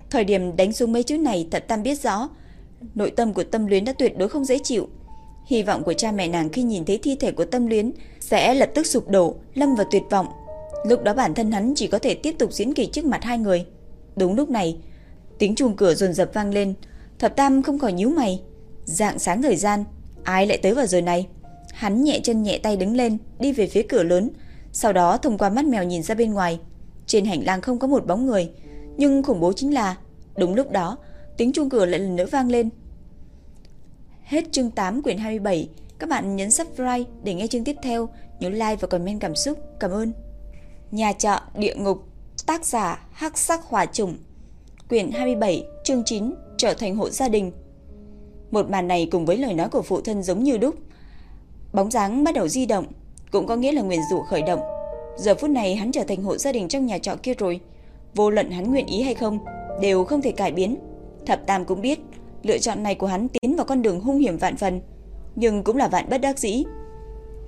Thời điểm đánh xuống mấy chữ này thập Tam biết rõ, nội tâm của Tâm Luyến đã tuyệt đối không dễ chịu. Hy vọng của cha mẹ nàng khi nhìn thấy thi thể của Tâm Luyến sẽ lập tức sụp đổ, lâm vào tuyệt vọng. Lúc đó bản thân hắn chỉ có thể tiếp tục diễn kịch trước mặt hai người. Đúng lúc này, tiếng chuông cửa dồn dập vang lên, Thập Tam không khỏi nhíu mày. Dạng sáng thời gian, ai lại tới vào giờ này? Hắn nhẹ chân nhẹ tay đứng lên, đi về phía cửa lớn, sau đó thông qua mắt mèo nhìn ra bên ngoài. Trên hành lang không có một bóng người, nhưng khủng bố chính là, đúng lúc đó, tiếng chuông cửa lại lần nữa vang lên. Hết chương 8 quyển 27, các bạn nhấn subscribe để nghe chương tiếp theo, nhớ like và comment cảm xúc. Cảm ơn. Nhà trọ địa ngục, tác giả Hắc Sắc Hỏa Trùng, quyển 27, chương 9, trở thành hộ gia đình. Một màn này cùng với lời nói của phụ thân giống như đúc. Bóng dáng bắt đầu di động, cũng có nghĩa là nguyện dụ khởi động. Giờ phút này hắn trở thành hộ gia đình trong nhà trọ kia rồi. Vô luận hắn nguyện ý hay không, đều không thể cải biến. Thập Tam cũng biết, lựa chọn này của hắn tiến vào con đường hung hiểm vạn phần, nhưng cũng là vạn bất đắc dĩ.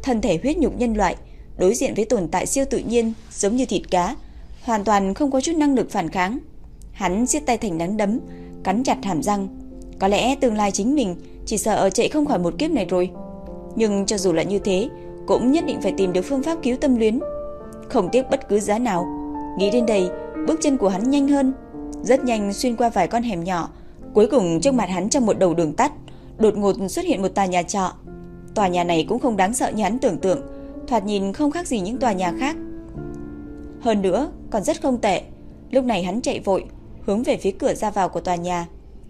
Thân thể huyết nhục nhân loại đối diện với tồn tại siêu tự nhiên giống như thịt cá, hoàn toàn không có chút năng lực phản kháng. Hắn siết tay thành nắm đấm, cắn chặt hàm răng. Có lẽ tương lai chính mình chỉ sợ chạy không khỏi một kiếp này rồi. Nhưng cho dù là như thế, cũng nhất định phải tìm được phương pháp cứu tâm luyến. Không tiếc bất cứ giá nào. Nghĩ đến đây, bước chân của hắn nhanh hơn, rất nhanh xuyên qua vài con hẻm nhỏ, cuối cùng trước mặt hắn trong một đầu đường tắt, đột ngột xuất hiện một tòa nhà trọ. Tòa nhà này cũng không đáng sợ như hắn tưởng tượng, thoạt nhìn không khác gì những tòa nhà khác. Hơn nữa, còn rất không tệ. Lúc này hắn chạy vội, hướng về phía cửa ra vào của tòa nhà.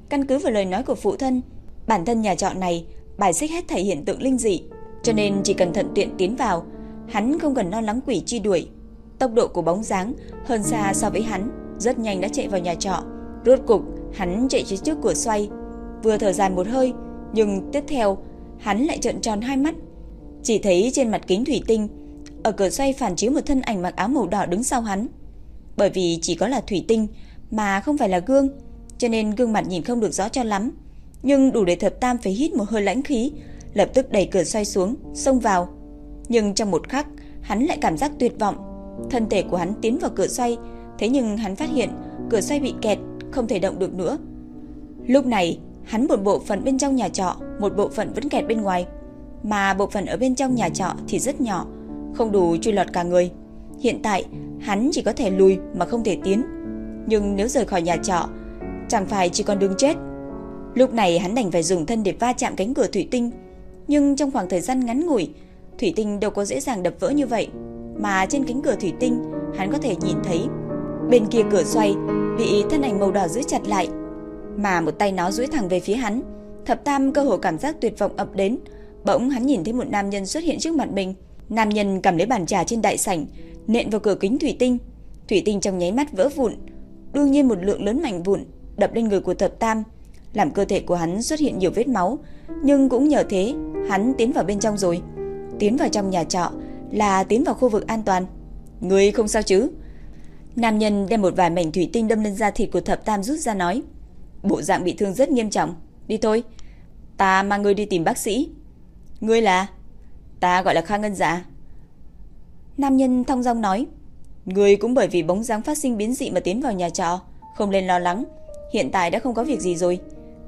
Căn cứ vào lời nói của phụ thân, bản thân nhà trọ này bài xích hết thể hiện tượng linh dị, cho nên chỉ cần thận tiện tiến vào, hắn không cần lo lắng quỷ truy đuổi. Tốc độ của bóng dáng hơn xa so với hắn, rất nhanh đã chạy vào nhà trọ. Rốt cục, hắn chạy phía trước cửa xoay, vừa thở dài một hơi, nhưng tiếp theo, hắn lại trợn tròn hai mắt. Chỉ thấy trên mặt kính thủy tinh, ở cửa xoay phản chiếu một thân ảnh mặc áo màu đỏ đứng sau hắn. Bởi vì chỉ có là thủy tinh mà không phải là gương, cho nên gương mặt nhìn không được rõ cho lắm, nhưng đủ để Thập Tam phải hít một hơi lãnh khí, lập tức đẩy cửa xoay xuống, xông vào. Nhưng trong một khắc, hắn lại cảm giác tuyệt vọng. Thân thể của hắn tiến vào cửa xoay, thế nhưng hắn phát hiện cửa xoay bị kẹt, không thể động được nữa. Lúc này, hắn một bộ phận bên trong nhà trọ, một bộ phận vẫn kẹt bên ngoài, mà bộ phận ở bên trong nhà trọ thì rất nhỏ, không đủ truy lọt cả người. Hiện tại, hắn chỉ có thể lùi mà không thể tiến. Nhưng nếu rời khỏi nhà trọ, chẳng phải chỉ còn đường chết. Lúc này hắn đành phải dùng thân để va chạm cánh cửa thủy tinh, nhưng trong khoảng thời gian ngắn ngủi, thủy tinh đâu có dễ dàng đập vỡ như vậy, mà trên cánh cửa thủy tinh, hắn có thể nhìn thấy bên kia cửa xoay bị thân ảnh màu đỏ giữ chặt lại, mà một tay nó duỗi thẳng về phía hắn. Thập Tam cơ hồ cảm giác tuyệt vọng ập đến, bỗng hắn nhìn thấy một nam nhân xuất hiện trước mặt mình. Nam nhân cầm lấy bàn trà trên đại sảnh, nện vào cửa kính thủy tinh. Thủy tinh trong nháy mắt vỡ vụn, đương nhiên một lượng lớn mảnh vụn đập lên người của Thập Tam, làm cơ thể của hắn xuất hiện nhiều vết máu, nhưng cũng nhờ thế, hắn tiến vào bên trong rồi. Tiến vào trong nhà trọ là tiến vào khu vực an toàn. người không sao chứ? Nam nhân đem một vài mảnh thủy tinh đâm lên da thịt của Thập Tam rút ra nói, bộ dạng bị thương rất nghiêm trọng, đi thôi, ta mang ngươi đi tìm bác sĩ. Ngươi là? Ta gọi là Kha Ngân Dạ. Nam nhân thong dong nói, ngươi cũng bởi vì bóng dáng phát sinh biến dị mà tiến vào nhà trọ, không nên lo lắng, hiện tại đã không có việc gì rồi.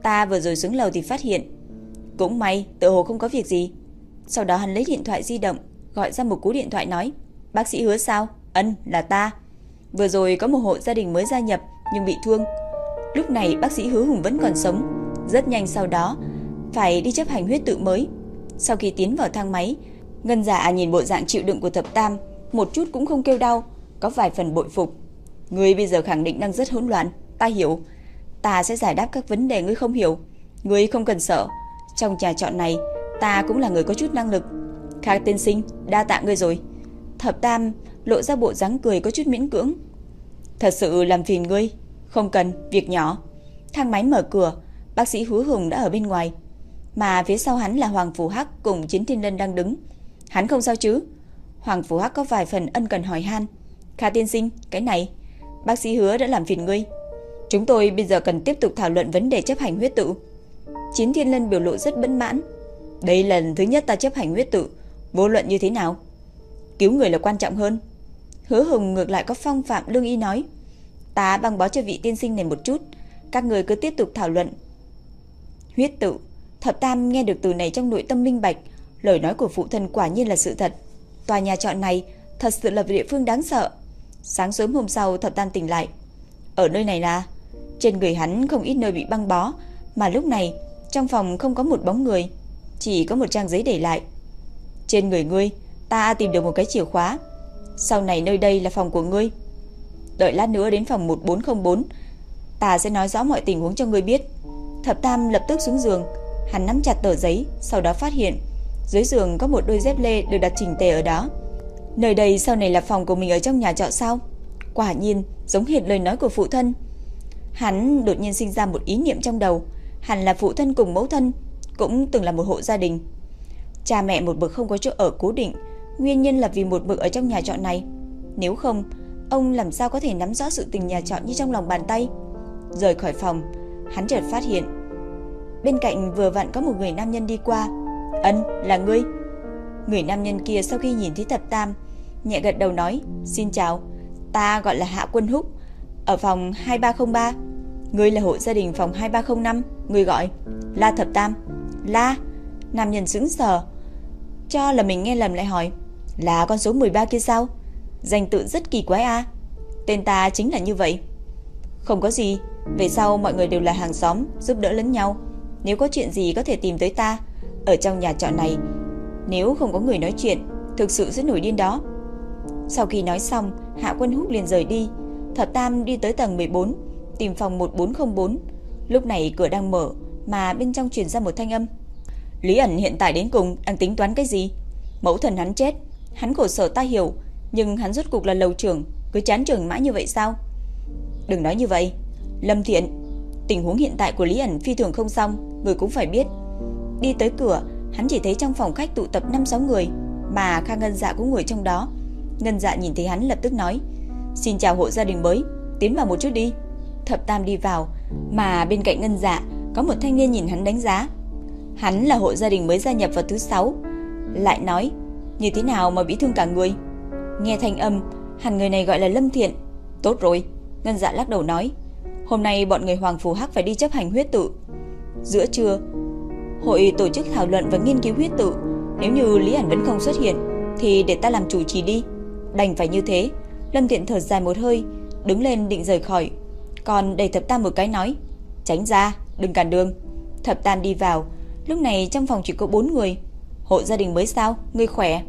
Ta vừa rồi xuống lầu thì phát hiện. Cũng may, tự hồ không có việc gì. Sau đó hắn lấy điện thoại di động, gọi ra một cú điện thoại nói, bác sĩ hứa sao? Ân, là ta. Vừa rồi có một hộ gia đình mới gia nhập nhưng bị thương. Lúc này bác sĩ hứa hùng vẫn còn sống. Rất nhanh sau đó, phải đi chấp hành huyết tự mới. Sau khi tiến vào thang máy, Ngân giả nhìn bộ dạng chịu đựng của thập tam, một chút cũng không kêu đau, có vài phần bội phục. Ngươi bây giờ khẳng định đang rất hỗn loạn, ta hiểu. Ta sẽ giải đáp các vấn đề ngươi không hiểu. Ngươi không cần sợ. Trong trà chọn này, ta cũng là người có chút năng lực. Khác tiên sinh, đa tạ ngươi rồi. Thập tam lộ ra bộ dáng cười có chút miễn cưỡng. Thật sự làm phiền ngươi. Không cần, việc nhỏ. Thang máy mở cửa, bác sĩ Hứa Hùng đã ở bên ngoài. Mà phía sau hắn là Hoàng Phủ Hắc cùng Chiến Thiên Lân đang đứng. Hắn không sao chứ? Hoàng Phủ Hắc có vài phần ân cần hỏi han. Kha tiên sinh, cái này, bác sĩ hứa đã làm phiền ngươi. Chúng tôi bây giờ cần tiếp tục thảo luận vấn đề chấp hành huyết tự. Chiến Thiên Lân biểu lộ rất bất mãn. Đây là lần thứ nhất ta chấp hành huyết tự, vô luận như thế nào? Cứu người là quan trọng hơn. Hứa Hùng ngược lại có phong phạm lương y nói. Ta băng bó cho vị tiên sinh này một chút, các người cứ tiếp tục thảo luận. Huyết tự, Thập Tam nghe được từ này trong nội tâm minh bạch, lời nói của phụ thân quả nhiên là sự thật. Tòa nhà trọ này thật sự là địa phương đáng sợ. Sáng sớm hôm sau Thập Tam tỉnh lại. Ở nơi này là trên người hắn không ít nơi bị băng bó, mà lúc này trong phòng không có một bóng người, chỉ có một trang giấy để lại. Trên người ngươi, ta tìm được một cái chìa khóa. Sau này nơi đây là phòng của ngươi. Đợi lát nữa đến phòng 1404, ta sẽ nói rõ mọi tình huống cho ngươi biết. Thập Tam lập tức xuống giường, hắn nắm chặt tờ giấy, sau đó phát hiện dưới giường có một đôi dép lê được đặt chỉnh tề ở đó. Nơi đây sau này là phòng của mình ở trong nhà trọ sao? Quả nhiên, giống hệt lời nói của phụ thân. Hắn đột nhiên sinh ra một ý niệm trong đầu, hẳn là phụ thân cùng mẫu thân, cũng từng là một hộ gia đình. Cha mẹ một bậc không có chỗ ở cố định, nguyên nhân là vì một bậc ở trong nhà trọ này. Nếu không, ông làm sao có thể nắm rõ sự tình nhà trọ như trong lòng bàn tay? Rời khỏi phòng, hắn chợt phát hiện bên cạnh vừa vặn có một người nam nhân đi qua. "Ân, là ngươi?" Người nam nhân kia sau khi nhìn thấy Thập Tam, nhẹ gật đầu nói, "Xin chào, Ta gọi là Hạ Quân Húc, ở phòng 2303. Ngươi là hộ gia đình phòng 2305, ngươi gọi La Thập Tam. La, nam nhân sững sờ, cho là mình nghe lầm lại hỏi, là con số 13 kia sao? Danh tự rất kỳ quái a. Tên ta chính là như vậy. Không có gì, về sau mọi người đều là hàng xóm, giúp đỡ lẫn nhau. Nếu có chuyện gì có thể tìm tới ta, ở trong nhà trọ này, nếu không có người nói chuyện, thực sự rất nổi điên đó. Sau khi nói xong, Hạ Quân Húc liền rời đi. Thập Tam đi tới tầng 14, tìm phòng 1404. Lúc này cửa đang mở, mà bên trong truyền ra một thanh âm. Lý ẩn hiện tại đến cùng đang tính toán cái gì? Mẫu thần hắn chết, hắn khổ sở ta hiểu, nhưng hắn rốt cuộc là lầu trưởng, cứ chán trường mãi như vậy sao? Đừng nói như vậy. Lâm Thiện, tình huống hiện tại của Lý ẩn phi thường không xong, người cũng phải biết. Đi tới cửa, hắn chỉ thấy trong phòng khách tụ tập 5-6 người, mà Kha Ngân Dạ cũng ngồi trong đó. Ngân Dạ nhìn thấy hắn lập tức nói, xin chào hộ gia đình mới, tiến vào một chút đi. Thập Tam đi vào, mà bên cạnh Ngân Dạ có một thanh niên nhìn hắn đánh giá. Hắn là hộ gia đình mới gia nhập vào thứ 6. Lại nói, như thế nào mà bị thương cả người? Nghe thanh âm, hẳn người này gọi là Lâm Thiện. Tốt rồi, Ngân Dạ lắc đầu nói, hôm nay bọn người Hoàng Phù Hắc phải đi chấp hành huyết tự. Giữa trưa, hội tổ chức thảo luận và nghiên cứu huyết tự. Nếu như Lý Ảnh vẫn không xuất hiện, thì để ta làm chủ trì đi. Đành phải như thế. Lâm Thiện thở dài một hơi, đứng lên định rời khỏi. Còn đầy thập tam một cái nói, tránh ra, đừng cản đường. Thập tam đi vào, lúc này trong phòng chỉ có bốn người. Hộ gia đình mới sao, ngươi khỏe.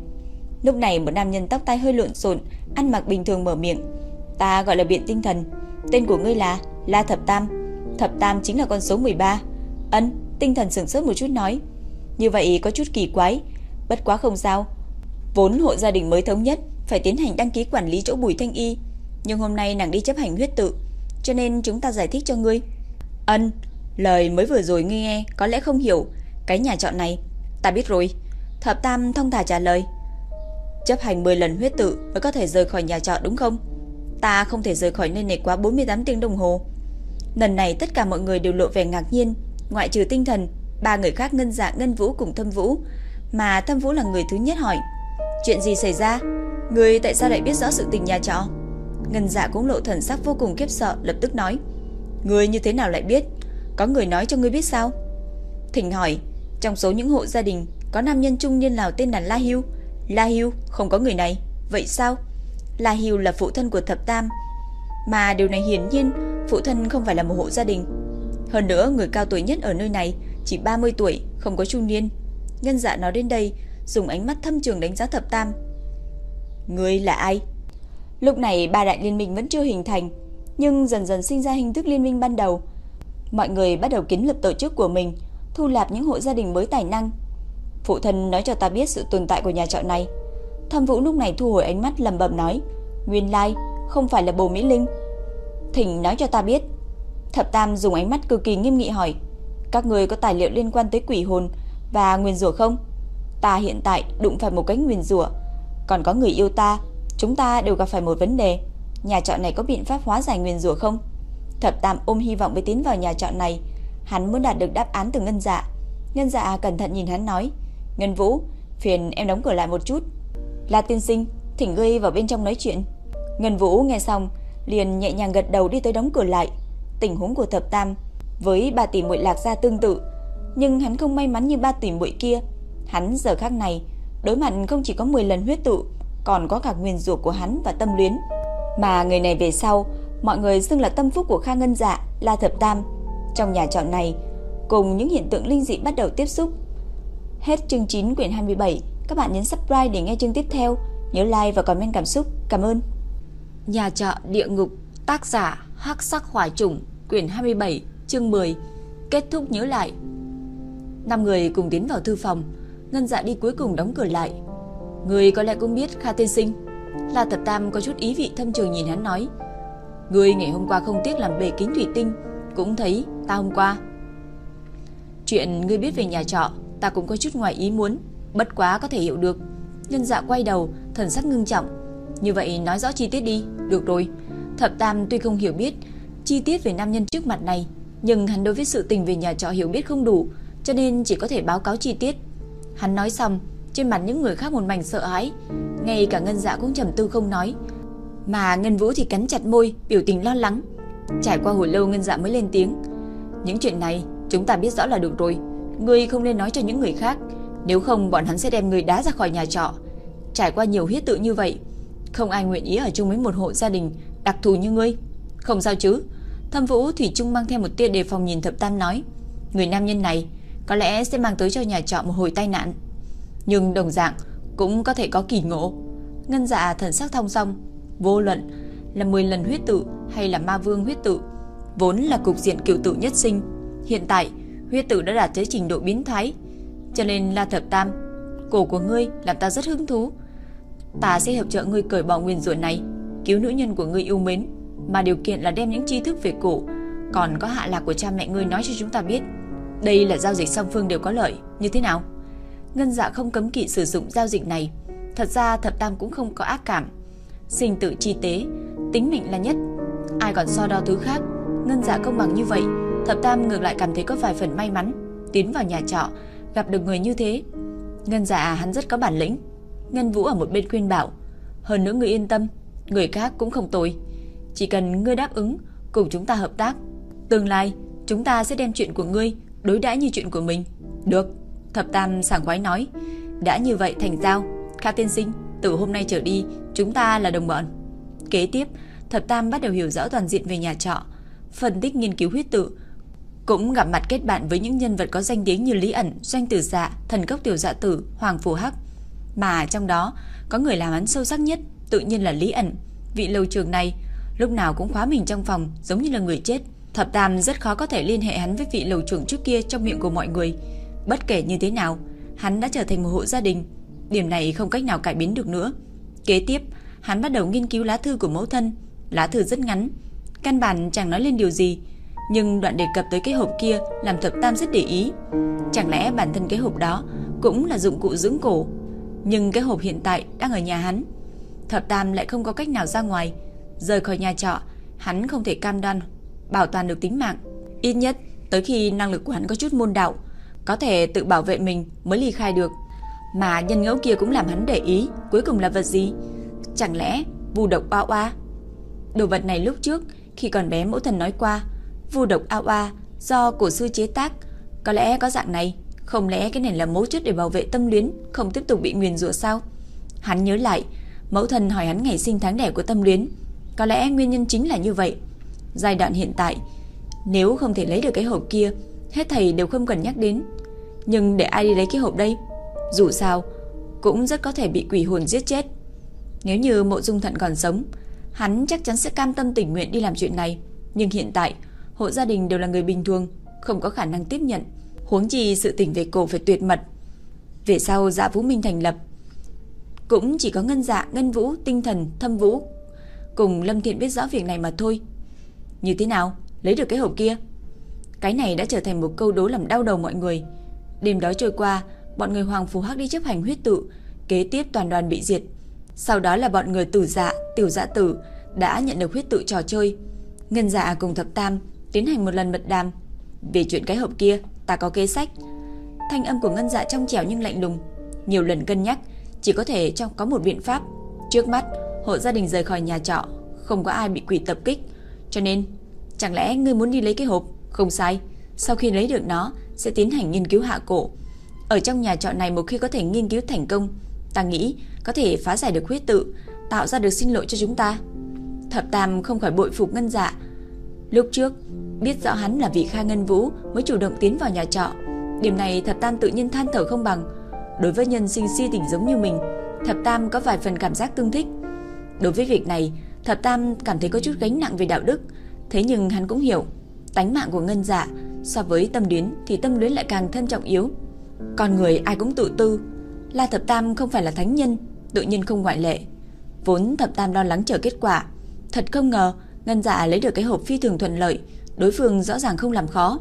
Lúc này một nam nhân tóc tai hơi lộn xộn, ăn mặc bình thường mở miệng. Ta gọi là biện tinh thần. Tên của ngươi là La Thập Tam. Thập Tam chính là con số 13. Ân, tinh thần sửng sốt một chút nói. Như vậy có chút kỳ quái, bất quá không sao. Vốn hộ gia đình mới thống nhất phải tiến hành đăng ký quản lý chỗ Bùi Thanh Y, nhưng hôm nay nàng đi chấp hành huyết tự, cho nên chúng ta giải thích cho ngươi. Ân, lời mới vừa rồi ngươi nghe có lẽ không hiểu, cái nhà trọ này, ta biết rồi. Thập Tam thông thả trả lời. Chấp hành 10 lần huyết tự mới có thể rời khỏi nhà trọ đúng không? Ta không thể rời khỏi nơi này quá 48 tiếng đồng hồ. Lần này tất cả mọi người đều lộ vẻ ngạc nhiên, ngoại trừ tinh thần, ba người khác ngân dạ ngân vũ cùng thâm vũ, mà thâm vũ là người thứ nhất hỏi. Chuyện gì xảy ra? Người tại sao lại biết rõ sự tình nhà trọ? Ngân dạ cũng lộ thần sắc vô cùng kiếp sợ, lập tức nói. Người như thế nào lại biết? Có người nói cho ngươi biết sao? Thỉnh hỏi, trong số những hộ gia đình có nam nhân trung niên nào tên là La Hưu? La Hưu không có người này, vậy sao? La Hưu là phụ thân của Thập Tam, mà điều này hiển nhiên phụ thân không phải là một hộ gia đình. Hơn nữa, người cao tuổi nhất ở nơi này chỉ 30 tuổi, không có trung niên. Nhân dạ nói đến đây, dùng ánh mắt thâm trường đánh giá Thập Tam. Ngươi là ai? Lúc này ba đại liên minh vẫn chưa hình thành, nhưng dần dần sinh ra hình thức liên minh ban đầu. Mọi người bắt đầu kiến lập tổ chức của mình, thu lạp những hộ gia đình mới tài năng. Phụ thân nói cho ta biết sự tồn tại của nhà trọ này. Thẩm Vũ lúc này thu hồi ánh mắt lầm bầm nói, nguyên lai không phải là bồ Mỹ Linh. Thỉnh nói cho ta biết. Thập Tam dùng ánh mắt cực kỳ nghiêm nghị hỏi, các người có tài liệu liên quan tới quỷ hồn và nguyên rủa không? Ta hiện tại đụng phải một cái nguyên rủa, còn có người yêu ta, chúng ta đều gặp phải một vấn đề. Nhà trọ này có biện pháp hóa giải nguyên rủa không? Thập Tam ôm hy vọng với tiến vào nhà trọ này, hắn muốn đạt được đáp án từ Ngân Dạ. Ngân Dạ cẩn thận nhìn hắn nói, "Ngân Vũ, phiền em đóng cửa lại một chút." "La tiên sinh, thỉnh ngươi vào bên trong nói chuyện." Ngân Vũ nghe xong, liền nhẹ nhàng gật đầu đi tới đóng cửa lại. Tình huống của Thập Tam với ba tỷ muội Lạc gia tương tự, nhưng hắn không may mắn như ba tỷ muội kia. Hắn giờ khắc này đối mặt không chỉ có 10 lần huyết tụ, còn có cả nguyên rủa của hắn và tâm luyến. Mà người này về sau, mọi người xưng là tâm phúc của Kha Ngân Dạ, La Thập Tam. Trong nhà trọ này, cùng những hiện tượng linh dị bắt đầu tiếp xúc. Hết chương 9 quyển 27, các bạn nhấn subscribe để nghe chương tiếp theo, nhớ like và comment cảm xúc. Cảm ơn. Nhà trọ địa ngục, tác giả Hắc Sắc Hỏa Trùng, quyển 27, chương 10. Kết thúc nhớ lại. Năm người cùng tiến vào thư phòng, Ngân Dạ đi cuối cùng đóng cửa lại. Người có lẽ cũng biết Kha tiên sinh. La thập Tam có chút ý vị thâm trường nhìn hắn nói: người ngày hôm qua không tiếc làm bể kính thủy tinh, cũng thấy ta hôm qua. Chuyện ngươi biết về nhà trọ, ta cũng có chút ngoài ý muốn, bất quá có thể hiểu được." Ngân Dạ quay đầu, thần sắc ngưng trọng. "Như vậy nói rõ chi tiết đi." "Được rồi." Thập Tam tuy không hiểu biết chi tiết về nam nhân trước mặt này, nhưng hắn đối với sự tình về nhà trọ hiểu biết không đủ, cho nên chỉ có thể báo cáo chi tiết. Hắn nói xong, trên mặt những người khác một mảnh sợ hãi, ngay cả Ngân Dạ cũng trầm tư không nói. Mà Ngân Vũ thì cắn chặt môi, biểu tình lo lắng. Trải qua hồi lâu Ngân Dạ mới lên tiếng. Những chuyện này chúng ta biết rõ là được rồi. Ngươi không nên nói cho những người khác. Nếu không bọn hắn sẽ đem ngươi đá ra khỏi nhà trọ. Trải qua nhiều huyết tự như vậy, không ai nguyện ý ở chung với một hộ gia đình đặc thù như ngươi. Không sao chứ? Thâm Vũ Thủy Trung mang theo một tia đề phòng nhìn Thập Tam nói, người nam nhân này có lẽ sẽ mang tới cho nhà trọ một hồi tai nạn, nhưng đồng dạng cũng có thể có kỳ ngộ. Ngân Dạ thần sắc thông song, vô luận là 10 lần huyết tự hay là ma vương huyết tự, vốn là cục diện cửu tự nhất sinh, hiện tại huyết Tử đã đạt tới trình độ biến thái, cho nên La Thập Tam, cổ của ngươi làm ta rất hứng thú. Ta sẽ hợp trợ ngươi cởi bỏ nguyên rủa này, cứu nữ nhân của ngươi yêu mến, mà điều kiện là đem những tri thức về cổ, còn có hạ lạc của cha mẹ ngươi nói cho chúng ta biết. Đây là giao dịch song phương đều có lợi, như thế nào? Ngân Dạ không cấm kỵ sử dụng giao dịch này. Thật ra Thập Tam cũng không có ác cảm. Sinh tự chi tế, tính mệnh là nhất. Ai còn so đo thứ khác, Ngân Dạ công bằng như vậy, Thập Tam ngược lại cảm thấy có vài phần may mắn, tiến vào nhà trọ, gặp được người như thế. Ngân Dạ hắn rất có bản lĩnh. Ngân Vũ ở một bên khuyên bảo, hơn nữa người yên tâm, người khác cũng không tồi. Chỉ cần ngươi đáp ứng cùng chúng ta hợp tác, tương lai chúng ta sẽ đem chuyện của ngươi đối đãi như chuyện của mình. Được, Thập Tam sảng khoái nói. Đã như vậy thành giao, Kha tiên sinh, từ hôm nay trở đi, chúng ta là đồng bọn. Kế tiếp, Thập Tam bắt đầu hiểu rõ toàn diện về nhà trọ, phân tích nghiên cứu huyết tự, cũng gặp mặt kết bạn với những nhân vật có danh tiếng như Lý ẩn, Doanh Tử Dạ, Thần Cốc Tiểu Dạ Tử, Hoàng Phù Hắc, mà trong đó có người làm hắn sâu sắc nhất, tự nhiên là Lý ẩn. Vị lâu trường này lúc nào cũng khóa mình trong phòng, giống như là người chết. Thập Tam rất khó có thể liên hệ hắn với vị lầu trưởng trước kia trong miệng của mọi người. Bất kể như thế nào, hắn đã trở thành một hộ gia đình, điểm này không cách nào cải biến được nữa. Kế tiếp, hắn bắt đầu nghiên cứu lá thư của mẫu thân, lá thư rất ngắn, căn bản chẳng nói lên điều gì, nhưng đoạn đề cập tới cái hộp kia làm Thập Tam rất để ý. Chẳng lẽ bản thân cái hộp đó cũng là dụng cụ dưỡng cổ, nhưng cái hộp hiện tại đang ở nhà hắn. Thập Tam lại không có cách nào ra ngoài, rời khỏi nhà trọ, hắn không thể cam đoan bảo toàn được tính mạng. Ít nhất tới khi năng lực của hắn có chút môn đạo, có thể tự bảo vệ mình mới ly khai được. Mà nhân ngẫu kia cũng làm hắn để ý, cuối cùng là vật gì? Chẳng lẽ vu độc bao oa? Đồ vật này lúc trước khi còn bé mẫu thần nói qua, vu độc Ao oa do cổ sư chế tác, có lẽ có dạng này, không lẽ cái này là mấu chốt để bảo vệ tâm luyến, không tiếp tục bị nguyền rủa sao? Hắn nhớ lại, mẫu thân hỏi hắn ngày sinh tháng đẻ của tâm luyến, có lẽ nguyên nhân chính là như vậy. Giai đoạn hiện tại, nếu không thể lấy được cái hộp kia, hết thầy đều không cần nhắc đến. Nhưng để ai đi lấy cái hộp đây? Dù sao, cũng rất có thể bị quỷ hồn giết chết. Nếu như mộ dung thận còn sống, hắn chắc chắn sẽ cam tâm tình nguyện đi làm chuyện này. Nhưng hiện tại, hộ gia đình đều là người bình thường, không có khả năng tiếp nhận. Huống chi sự tình về cổ phải tuyệt mật. Về sau dạ Vũ Minh thành lập, cũng chỉ có ngân dạ, ngân vũ, tinh thần, thâm vũ cùng Lâm Thiện biết rõ việc này mà thôi. Như thế nào? Lấy được cái hộp kia? Cái này đã trở thành một câu đố làm đau đầu mọi người. Đêm đó trôi qua, bọn người Hoàng Phú Hắc đi chấp hành huyết tự, kế tiếp toàn đoàn bị diệt. Sau đó là bọn người tử dạ, tiểu dạ tử đã nhận được huyết tự trò chơi. Ngân dạ cùng thập tam tiến hành một lần mật đàm. Về chuyện cái hộp kia, ta có kế sách. Thanh âm của ngân dạ trong trẻo nhưng lạnh lùng. Nhiều lần cân nhắc, chỉ có thể trong có một biện pháp. Trước mắt, hộ gia đình rời khỏi nhà trọ, không có ai bị quỷ tập kích. Cho nên, chẳng lẽ ngươi muốn đi lấy cái hộp? Không sai, sau khi lấy được nó, sẽ tiến hành nghiên cứu hạ cổ. Ở trong nhà trọ này một khi có thể nghiên cứu thành công, ta nghĩ có thể phá giải được huyết tự, tạo ra được sinh lộ cho chúng ta. Thập Tam không khỏi bội phục ngân dạ. Lúc trước, biết rõ hắn là vị Kha Ngân Vũ mới chủ động tiến vào nhà trọ. Điểm này Thập Tam tự nhiên than thở không bằng. Đối với nhân sinh si tình giống như mình, Thập Tam có vài phần cảm giác tương thích. Đối với việc này, Thập Tam cảm thấy có chút gánh nặng về đạo đức, thế nhưng hắn cũng hiểu, tánh mạng của ngân dạ so với tâm luyến thì tâm luyến lại càng thân trọng yếu. Con người ai cũng tự tư, La Thập Tam không phải là thánh nhân, tự nhiên không ngoại lệ. Vốn Thập Tam lo lắng chờ kết quả, thật không ngờ ngân dạ lấy được cái hộp phi thường thuận lợi, đối phương rõ ràng không làm khó.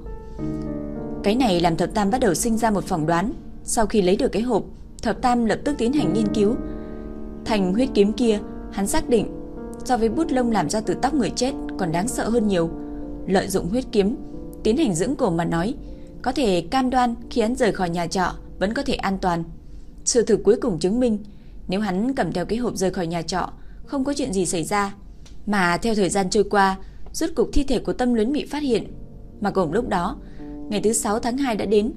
Cái này làm Thập Tam bắt đầu sinh ra một phỏng đoán, sau khi lấy được cái hộp, Thập Tam lập tức tiến hành nghiên cứu. Thành huyết kiếm kia Hắn xác định so với bút lông làm ra từ tóc người chết còn đáng sợ hơn nhiều. Lợi dụng huyết kiếm, tiến hành dưỡng cổ mà nói, có thể cam đoan khi hắn rời khỏi nhà trọ vẫn có thể an toàn. Sự thực cuối cùng chứng minh, nếu hắn cầm theo cái hộp rời khỏi nhà trọ, không có chuyện gì xảy ra. Mà theo thời gian trôi qua, rốt cục thi thể của Tâm Luyến bị phát hiện. Mà cùng lúc đó, ngày thứ 6 tháng 2 đã đến.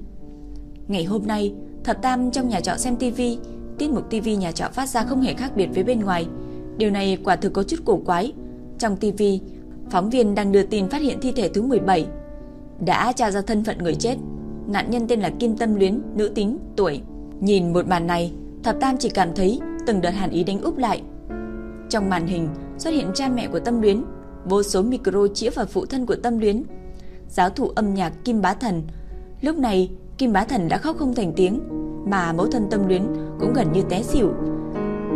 Ngày hôm nay, Thập Tam trong nhà trọ xem tivi, tiết mục tivi nhà trọ phát ra không hề khác biệt với bên ngoài. Điều này quả thực có chút cổ quái. Trong tivi, phóng viên đang đưa tin phát hiện thi thể thứ 17 đã tra ra thân phận người chết. Nạn nhân tên là Kim Tâm Luyến, nữ tính, tuổi. Nhìn một màn này, Thập Tam chỉ cảm thấy từng đợt hàn ý đánh úp lại. Trong màn hình xuất hiện cha mẹ của Tâm Luyến, vô số micro chĩa vào phụ thân của Tâm Luyến. Giáo thủ âm nhạc Kim Bá Thần. Lúc này, Kim Bá Thần đã khóc không thành tiếng, mà mẫu thân Tâm Luyến cũng gần như té xỉu.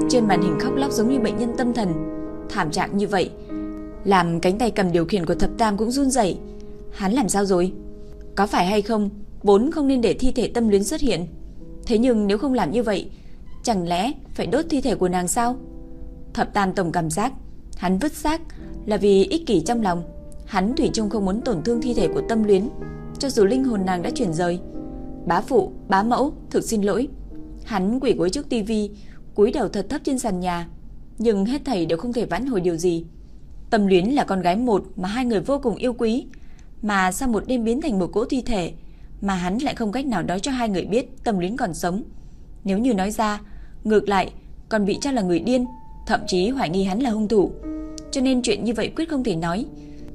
Trên màn hình khóc lóc giống như bệnh nhân tâm thần, thảm trạng như vậy, làm cánh tay cầm điều khiển của Thập Tam cũng run rẩy. Hắn làm sao rồi? Có phải hay không, vốn không nên để thi thể Tâm Luyến xuất hiện. Thế nhưng nếu không làm như vậy, chẳng lẽ phải đốt thi thể của nàng sao? Thập Tam tổng cảm giác, hắn vứt xác là vì ích kỷ trong lòng. Hắn thủy chung không muốn tổn thương thi thể của Tâm Luyến, cho dù linh hồn nàng đã chuyển rời. Bá phụ, bá mẫu, thực xin lỗi. Hắn quỷ gối trước tivi, cúi đầu thật thấp trên sàn nhà, nhưng hết thảy đều không thể vãn hồi điều gì. Tâm Luyến là con gái một mà hai người vô cùng yêu quý, mà sau một đêm biến thành một cỗ thi thể, mà hắn lại không cách nào nói cho hai người biết Tâm Luyến còn sống. Nếu như nói ra, ngược lại còn bị cho là người điên, thậm chí hoài nghi hắn là hung thủ. Cho nên chuyện như vậy quyết không thể nói.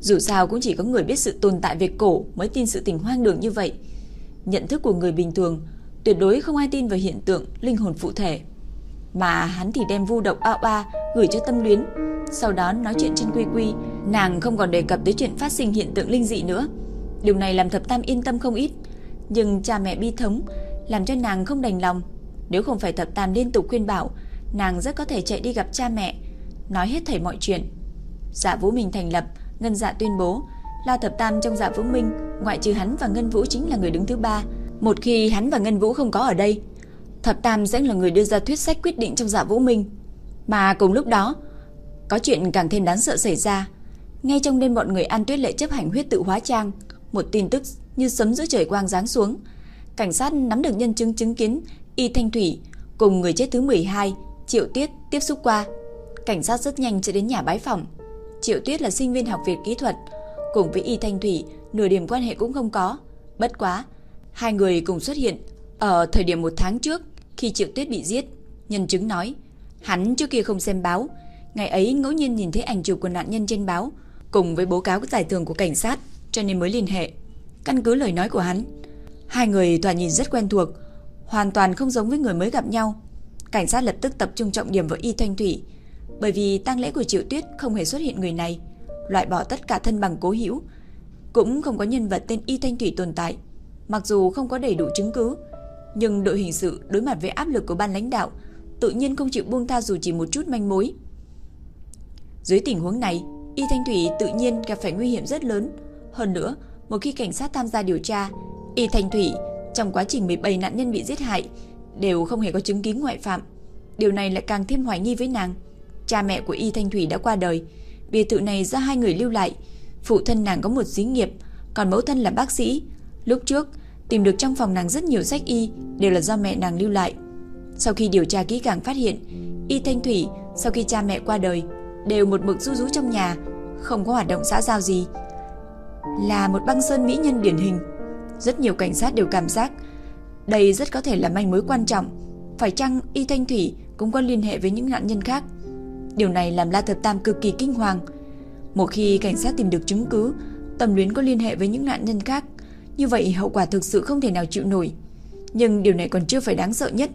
Dù sao cũng chỉ có người biết sự tồn tại về cổ mới tin sự tình hoang đường như vậy. Nhận thức của người bình thường tuyệt đối không ai tin vào hiện tượng linh hồn phụ thể. Mà hắn thì đem vu độc ao ba gửi cho tâm luyến. Sau đó nói chuyện trên quy quy, nàng không còn đề cập tới chuyện phát sinh hiện tượng linh dị nữa. Điều này làm thập tam yên tâm không ít. Nhưng cha mẹ bi thống làm cho nàng không đành lòng. Nếu không phải thập tam liên tục khuyên bảo, nàng rất có thể chạy đi gặp cha mẹ, nói hết thảy mọi chuyện. Dạ Vũ Minh thành lập, Ngân Dạ tuyên bố, La Thập Tam trong Dạ Vũ Minh, ngoại trừ hắn và Ngân Vũ chính là người đứng thứ ba. Một khi hắn và Ngân Vũ không có ở đây, Thập Tam sẽ là người đưa ra thuyết sách quyết định trong Dạ Vũ Minh. Mà cùng lúc đó, có chuyện càng thêm đáng sợ xảy ra. Ngay trong đêm bọn người An Tuyết Lệ chấp hành huyết tự hóa trang, một tin tức như sấm giữa trời quang giáng xuống. Cảnh sát nắm được nhân chứng chứng kiến Y Thanh Thủy cùng người chết thứ 12, Triệu Tuyết tiếp xúc qua. Cảnh sát rất nhanh sẽ đến nhà bái phòng. Triệu Tuyết là sinh viên học viện kỹ thuật, cùng với Y Thanh Thủy nửa điểm quan hệ cũng không có. Bất quá, hai người cùng xuất hiện ở thời điểm một tháng trước khi Triệu Tuyết bị giết. Nhân chứng nói, hắn trước kia không xem báo, ngày ấy ngẫu nhiên nhìn thấy ảnh chụp của nạn nhân trên báo, cùng với báo cáo giải thưởng của cảnh sát, cho nên mới liên hệ. Căn cứ lời nói của hắn, hai người toàn nhìn rất quen thuộc, hoàn toàn không giống với người mới gặp nhau. Cảnh sát lập tức tập trung trọng điểm vào Y Thanh Thủy, bởi vì tang lễ của Triệu Tuyết không hề xuất hiện người này, loại bỏ tất cả thân bằng cố hữu, cũng không có nhân vật tên Y Thanh Thủy tồn tại. Mặc dù không có đầy đủ chứng cứ, nhưng đội hình sự đối mặt với áp lực của ban lãnh đạo, tự nhiên không chịu buông tha dù chỉ một chút manh mối. Dưới tình huống này, Y Thanh Thủy tự nhiên gặp phải nguy hiểm rất lớn. Hơn nữa, một khi cảnh sát tham gia điều tra, Y Thanh Thủy trong quá trình 17 nạn nhân bị giết hại đều không hề có chứng kiến ngoại phạm. Điều này lại càng thêm hoài nghi với nàng. Cha mẹ của Y Thanh Thủy đã qua đời, biệt thự này do hai người lưu lại. Phụ thân nàng có một xí nghiệp, còn mẫu thân là bác sĩ. Lúc trước, tìm được trong phòng nàng rất nhiều sách y đều là do mẹ nàng lưu lại. Sau khi điều tra kỹ càng phát hiện, Y Thanh Thủy sau khi cha mẹ qua đời đều một mực ru rú trong nhà, không có hoạt động xã giao gì. Là một băng sơn mỹ nhân điển hình. Rất nhiều cảnh sát đều cảm giác đây rất có thể là manh mối quan trọng. Phải chăng Y Thanh Thủy cũng có liên hệ với những nạn nhân khác? Điều này làm La Thập Tam cực kỳ kinh hoàng. Một khi cảnh sát tìm được chứng cứ, Tầm Luyến có liên hệ với những nạn nhân khác, như vậy hậu quả thực sự không thể nào chịu nổi. Nhưng điều này còn chưa phải đáng sợ nhất.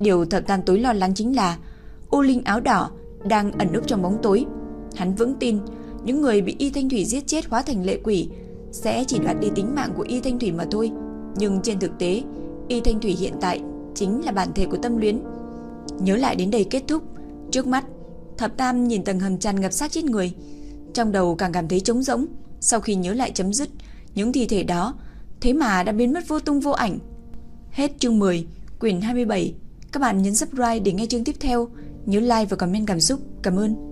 Điều Thập Tam tối lo lắng chính là U Linh áo đỏ đang ẩn núp trong bóng tối. Hắn vững tin những người bị Y Thanh Thủy giết chết hóa thành lệ quỷ sẽ chỉ đoạt đi tính mạng của Y Thanh Thủy mà thôi. Nhưng trên thực tế, Y Thanh Thủy hiện tại chính là bản thể của tâm luyến. Nhớ lại đến đây kết thúc, trước mắt, Thập Tam nhìn tầng hầm tràn ngập xác chết người, trong đầu càng cảm thấy trống rỗng, sau khi nhớ lại chấm dứt, những thi thể đó thế mà đã biến mất vô tung vô ảnh. Hết chương 10, quyển 27. Các bạn nhấn subscribe để nghe chương tiếp theo, nhớ like và comment cảm xúc. Cảm ơn.